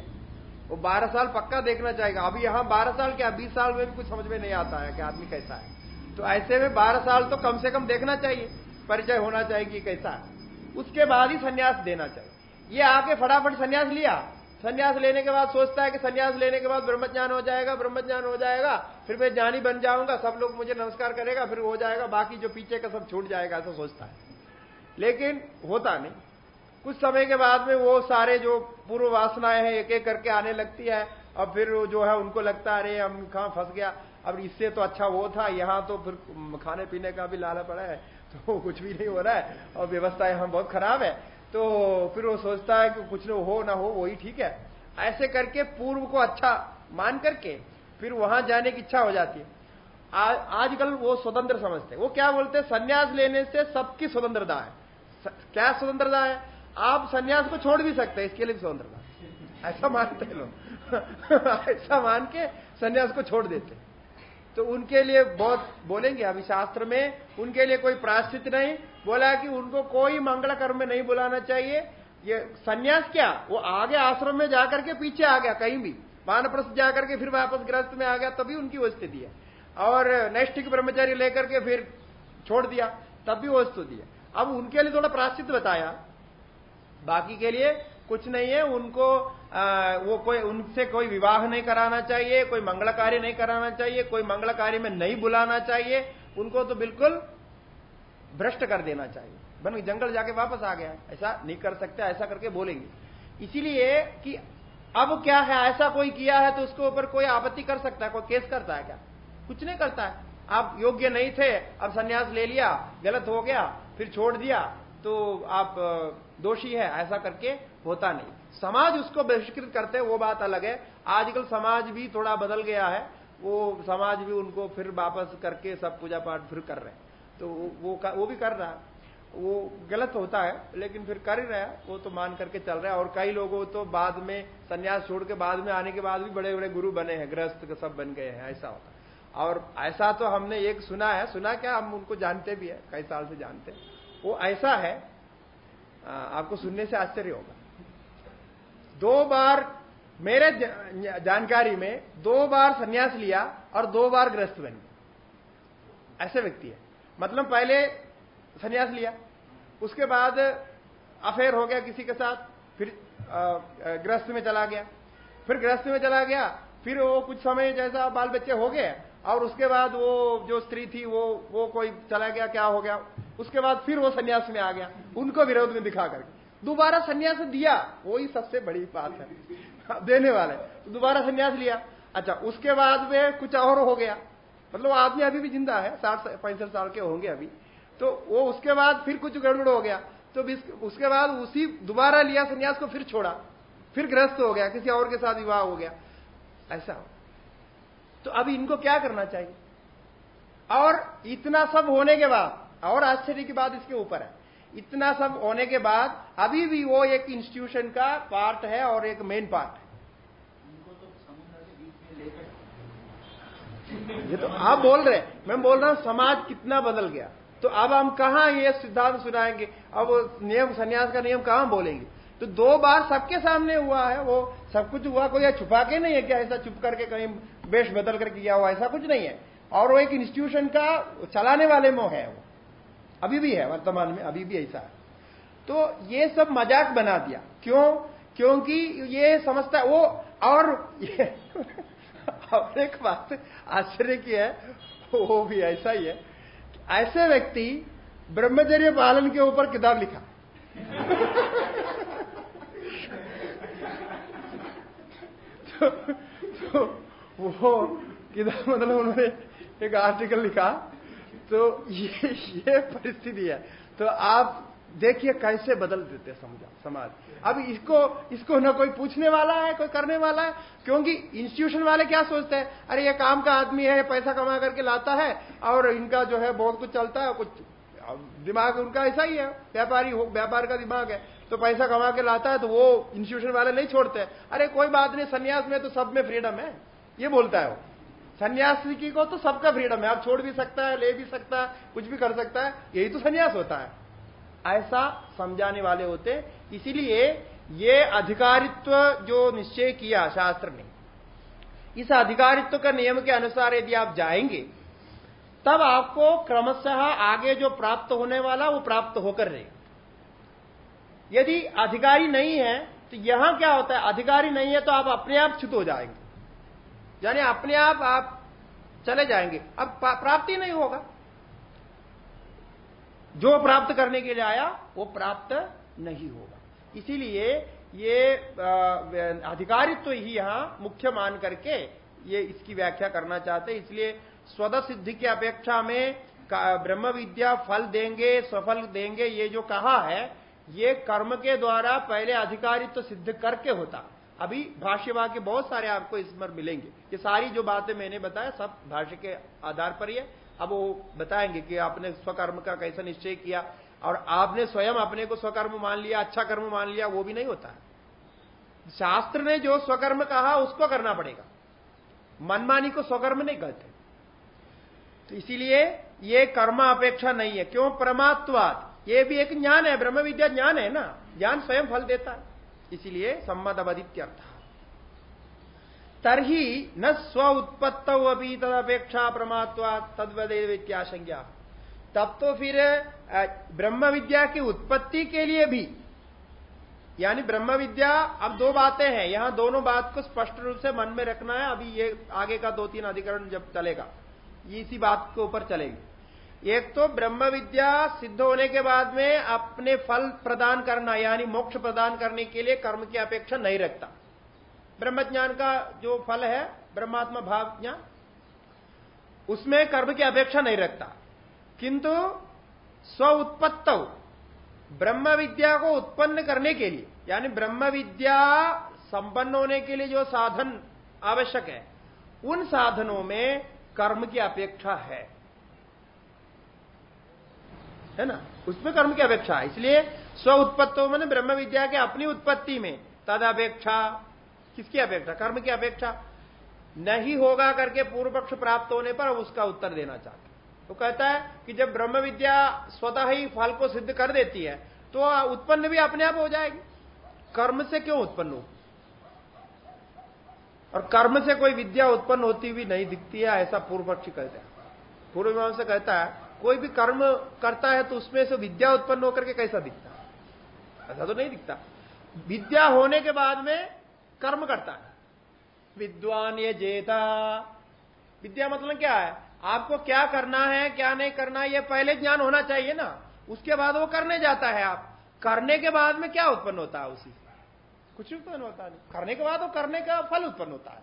वो बारह साल पक्का देखना चाहेगा। अभी यहाँ बारह साल क्या, बीस साल में भी कुछ समझ में नहीं आता है कि आदमी कैसा है। तो ऐसे में बारह साल तो कम से कम देखना चाहिए, परिचय होना चाहिए कि कैसा है। उसके बाद ही संन्यास देना चाहिए। ये आके फटाफट संन्यास लिया संन्यास लेने के बाद सोचता है कि संन्यास लेने के बाद ब्रह्मज्ञान हो जाएगा, ब्रह्मज्ञान हो जाएगा, फिर मैं ज्ञानी बन जाऊँगा, सब लोग मुझे नमस्कार करेगा, फिर हो जाएगा, बाकी जो पीछे का सब छूट जाएगा, ऐसा सोचता है। लेकिन होता नहीं। कुछ समय के बाद में वो सारे जो पूर्व वासनाएँ हैं एक एक करके आने लगती है, और फिर जो है, उनको लगता है, अरे, हम कहा फंस गया? अब इससे तो अच्छा वो था, यहाँ तो फिर खाने पीने का भी लाला पड़ा है तो कुछ भी नहीं हो रहा है, और व्यवस्था यहाँ बहुत खराब है। तो फिर वो सोचता है कि कुछ हो ना हो, वही ठीक है। ऐसे करके पूर्व को अच्छा मान करके फिर वहाँ जाने की इच्छा हो जाती है। आजकल वो स्वतंत्र समझते हैं। वो क्या बोलते हैं? संन्यास लेने से सबकी स्वतंत्रता है। क्या स्वतंत्रता है? आप संन्यास को छोड़ भी सकते हैं, इसके लिए भी स्वतंत्रता ऐसा मानते हैं लोग। <laughs> ऐसा मान के संन्यास को छोड़ देते तो उनके लिए बहुत बोलेंगे, अभी शास्त्र में उनके लिए कोई प्राश्चित नहीं बोला कि उनको कोई मंगल कर्म में नहीं बुलाना चाहिए। ये संन्यास क्या? वो आगे आश्रम में जाकर के पीछे आ गया कहीं भी। वानप्रस्थ जाकर के फिर वापस ग्रस्त में आ गया तभी उनकी वो स्थिति है। और नैष्ठिक ब्रह्मचारी लेकर के फिर छोड़ दिया तब भी वो स्थिति है। अब उनके लिए थोड़ा प्राश्चित बताया। बाकी के लिए कुछ नहीं है उनको आ, वो कोई उनसे कोई विवाह नहीं कराना चाहिए कोई मंगल कार्य नहीं कराना चाहिए कोई मंगल कार्य में नहीं बुलाना चाहिए। उनको तो बिल्कुल भ्रष्ट कर देना चाहिए। बन जंगल जाके वापस आ गया। ऐसा नहीं कर सकते, ऐसा करके बोलेंगे। इसीलिए कि अब क्या है, ऐसा कोई किया है तो उसके ऊपर कोई आपत्ति कर सकता है, कोई केस करता है क्या? कुछ नहीं करता है। आप योग्य नहीं थे, अब संन्यास ले लिया, गलत हो गया, फिर छोड़ दिया तो आप दोषी है, ऐसा करके होता नहीं। समाज उसको बहिष्कृत करते वो बात अलग है। आजकल समाज भी थोड़ा बदल गया है, वो समाज भी उनको फिर वापस करके सब पूजा पाठ फिर कर रहे हैं। तो वो कर, वो भी कर रहा। है वो गलत होता है लेकिन फिर कर ही रहा है। वो तो मान करके चल रहा है। और कई लोगों तो बाद में संन्यास छोड़ के बाद में आने के बाद भी बड़े बड़े गुरु बने हैं गृहस्थ सब बन गए हैं ऐसा होता है। और ऐसा तो हमने एक सुना है। सुना क्या? हम उनको जानते भी है कई साल से जानते हैं। वो ऐसा है आपको सुनने से आश्चर्य होगा। दो बार मेरे जानकारी में दो बार संन्यास लिया और दो बार ग्रस्त बन गया। ऐसे व्यक्ति है। मतलब पहले संन्यास लिया, उसके बाद अफेयर हो गया किसी के साथ, फिर ग्रस्त में चला गया। फिर ग्रस्त में चला गया, फिर वो कुछ समय जैसा बाल बच्चे हो गए, और उसके बाद वो जो स्त्री थी, वो वो कोई चला गया, क्या हो गया? उसके बाद फिर वो सन्यास में आ गया, उनको विरोध में दिखा करके। दोबारा सन्यास दिया, वही सबसे बड़ी बात है। देने वाले तो दोबारा सन्यास लिया। अच्छा उसके बाद वे कुछ और हो गया। मतलब आदमी अभी भी ज़िंदा है, साठ पैंसठ साल के होंगे अभी। तो वो उसके बाद फिर कुछ गड़बड़ हो गया। तो उसके बाद उसी दोबारा लिया संन्यास को फिर छोड़ा। फिर ग्रस्त हो गया, किसी और के साथ विवाह हो गया। ऐसा हो। तो अब इनको क्या करना चाहिए? और इतना सब होने के बाद, और आश्चर्य की बात इसके ऊपर है। इतना सब होने के बाद अभी भी वो एक इंस्टीट्यूशन का पार्ट है और एक मेन पार्ट है। ये तो आप बोल रहे मैं बोल रहा हूँ, समाज कितना बदल गया। तो अब हम कहा ये सिद्धांत सुनाएँगे? अब नियम, संन्यास का नियम कहाँ बोलेंगे? तो दो बार सबके सामने हुआ है, वो सब कुछ हुआ कोई छुपा के नहीं है क्या? ऐसा छुप करके कहीं बेश बदल कर किया हुआ ऐसा कुछ नहीं है। और वो एक इंस्टीट्यूशन का चलाने वाले में है वो। अभी भी है वर्तमान में, अभी भी ऐसा है। तो ये सब मज़ाक बना दिया। क्यों? क्योंकि ये समझता है वो और और एक बात आश्चर्य की है वो भी ऐसा ही है ऐसे व्यक्ति ब्रह्मचर्य पालन के ऊपर किताब लिखा। तो, तो वो किताब मतलब उन्होंने एक आर्टिकल लिखा तो ये ये परिस्थिति है। तो आप देखिए कैसे बदल देते समझा, समाज। अब इसको इसको ना कोई पूछने वाला है, कोई करने वाला है, क्योंकि इंस्टीट्यूशन वाले क्या सोचते हैं? अरे, ये काम का आदमी है पैसा कमा करके लाता है, और इनका जो है बहुत कुछ चलता है, कुछ दिमाग उनका ऐसा ही है, व्यापारी हो, व्यापार का दिमाग है तो पैसा कमा के लाता है तो वो इंस्टीट्यूशन वाले नहीं छोड़ते। अरे, कोई बात नहीं, संन्यास में तो सब में फ्रीडम है, ये बोलता है वो। सन्यासी को तो सबका फ्रीडम है, आप छोड़ भी सकता है, ले भी सकता है, कुछ भी कर सकता है, यही तो संन्यास होता है। ऐसा समझाने वाले होते, इसीलिए ये अधिकारित्व जो निश्चय किया शास्त्र ने, इस अधिकारित्व का नियम के अनुसार यदि आप जाएँगे, तब आपको क्रमशः आगे जो प्राप्त होने वाला वो प्राप्त होकर रहेगा। यदि अधिकारी नहीं है तो यहाँ क्या होता है? अधिकारी नहीं है तो आप अपने आप च्युत हो जाएँगे। यानी अपने आप आप चले जाएँगे। अब प्राप्ति नहीं होगा। जो प्राप्त करने के लिए आया, वो प्राप्त नहीं होगा। इसीलिए ये अधिकारित्व तो ही यहाँ मुख्य मान करके ये इसकी व्याख्या करना चाहते इसलिए स्वद सिद्धि की अपेक्षा में ब्रह्म विद्या फल देंगे सफल देंगे, ये जो कहा है, ये कर्म के द्वारा पहले अधिकारित्व तो सिद्ध करके होता। अभी भाष्य के बहुत सारे आपको इसमें मिलेंगे। ये सारी जो बातें मैंने बताया, सब भाष्य के आधार पर है। अब वो बताएँगे कि आपने स्वकर्म का कैसा निश्चय किया, और आपने स्वयं अपने को स्वकर्म मान लिया अच्छा कर्म मान लिया, वो भी नहीं होता है। शास्त्र ने जो स्वकर्म कहा, उसको करना पड़ेगा। मनमानी को स्वकर्म नहीं कहते। तो इसीलिए ये कर्म अपेक्षा नहीं है। क्यों? परमात्वाद। ये भी एक ज्ञान है, ब्रह्म विद्या ज्ञान है ना। ज्ञान स्वयं फल देता है। इसीलिए सम्मत अवधित्यर्थ। तरही न स्व उत्पत्त अभी तदपेक्षा प्रमात्वा तद्वदेव इत्याशंज्ञा तब तो फिर ब्रह्म विद्या की उत्पत्ति के लिए भी। यानी ब्रह्म विद्या अब दो बातें हैं। यहाँ दोनों बात को स्पष्ट रूप से मन में रखना है। अभी ये आगे का दो तीन अधिकरण जब चलेगा ये इसी बात के ऊपर चलेगी। एक तो ब्रह्म विद्या सिद्ध होने के बाद में अपने फल प्रदान करना, यानी मोक्ष प्रदान करने के लिए कर्म की अपेक्षा नहीं रखता। ब्रह्म ज्ञान का जो फल है, ब्रह्मात्मा भाव ज्ञान, उसमें कर्म की अपेक्षा नहीं रखता। किंतु स्व उत्पत्त ब्रह्म विद्या को उत्पन्न करने के लिए, यानी ब्रह्म विद्या संपन्न होने के लिए जो साधन आवश्यक है, उन साधनों में कर्म की अपेक्षा है। है ना? उसमें कर्म की अपेक्षा है। इसलिए स्व उत्पत्तो मैंने ब्रह्म विद्या के अपनी उत्पत्ति में तद अपेक्षा किसकी अपेक्षा? कर्म की अपेक्षा? नहीं होगा करके पूर्व पक्ष प्राप्त होने पर उसका उत्तर देना चाहते तो कहता है कि जब ब्रह्म विद्या स्वतः ही फल को सिद्ध कर देती है तो उत्पन्न भी अपने आप हो जाएगी। कर्म से क्यों उत्पन्न हो? और कर्म से कोई विद्या उत्पन्न होती हुई नहीं दिखती है, ऐसा पूर्व पक्ष कहता है। पूर्व से कहता है, कोई भी कर्म करता है तो उसमें से विद्या उत्पन्न होकर के कैसा दिखता? ऐसा तो नहीं दिखता। विद्या होने के बाद में कर्म करता है। विद्वान ये जेता। विद्या मतलब क्या है? आपको क्या करना है, क्या नहीं करना है ये पहले ज्ञान होना चाहिए ना। उसके बाद वो करने जाता है आप। करने के बाद में क्या उत्पन्न होता है उसी कुछ उत्पन्न होता नहीं। करने के बाद वो करने का फल उत्पन्न होता है।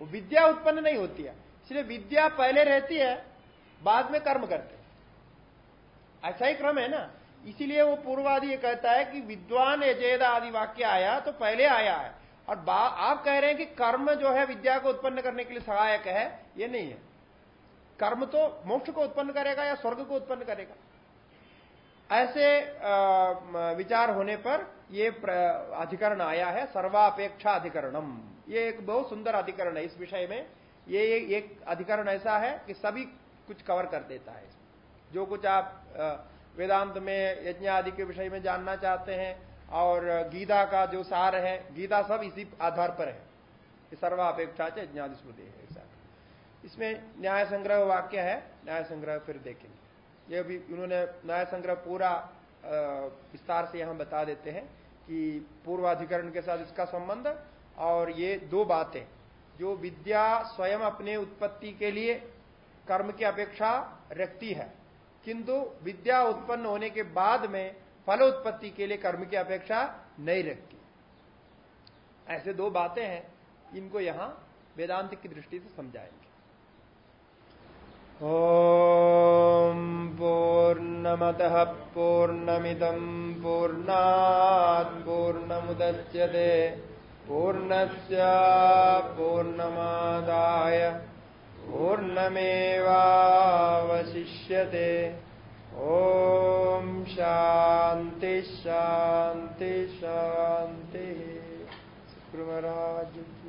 वो विद्या उत्पन्न नहीं होती है। इसलिए विद्या पहले रहती है, बाद में कर्म करते ऐसा ही क्रम है ना। इसीलिए वो पूर्वादि ये कहता है कि विद्वान यजेद आदि वाक्य आया तो पहले आया है। और आप कह रहे हैं कि कर्म जो है विद्या को उत्पन्न करने के लिए सहायक है, ये नहीं है। कर्म तो मोक्ष को उत्पन्न करेगा या स्वर्ग को उत्पन्न करेगा। ऐसे विचार होने पर ये अधिकरण आया है, सर्वापेक्षा अधिकरणम। ये एक बहुत सुंदर अधिकरण है इस विषय में। ये एक अधिकरण ऐसा है कि सभी कुछ कवर कर देता है। जो कुछ आप वेदांत में, यज्ञ आदि के विषय में जानना चाहते हैं और गीता का जो सार है, गीता सब इसी आधार पर है। सर्वापेक्षा यज्ञादि स्मृति है इसमें न्याय संग्रह वाक्य है, न्याय संग्रह फिर देखेंगे। ये भी उन्होंने न्याय संग्रह पूरा विस्तार से यहाँ बता देते हैं कि पूर्वाधिकरण के साथ इसका संबंध और ये दो बातें, जो विद्या स्वयं अपने उत्पत्ति के लिए कर्म की अपेक्षा रखती है। किंतु विद्या उत्पन्न होने के बाद में फल उत्पत्ति के लिए कर्म की अपेक्षा नहीं रखती। ऐसे दो बातें हैं, इनको यहाँ वेदांत की दृष्टि से समझाएँगे। ओम पूर्णमत पूर्णमिदम पूर्णात् पूर्णमुदच्यते। पूर्णस्य पूर्णमादाय पूर्णमेवावशिष्यते। ॐ शांति शांति शांति। की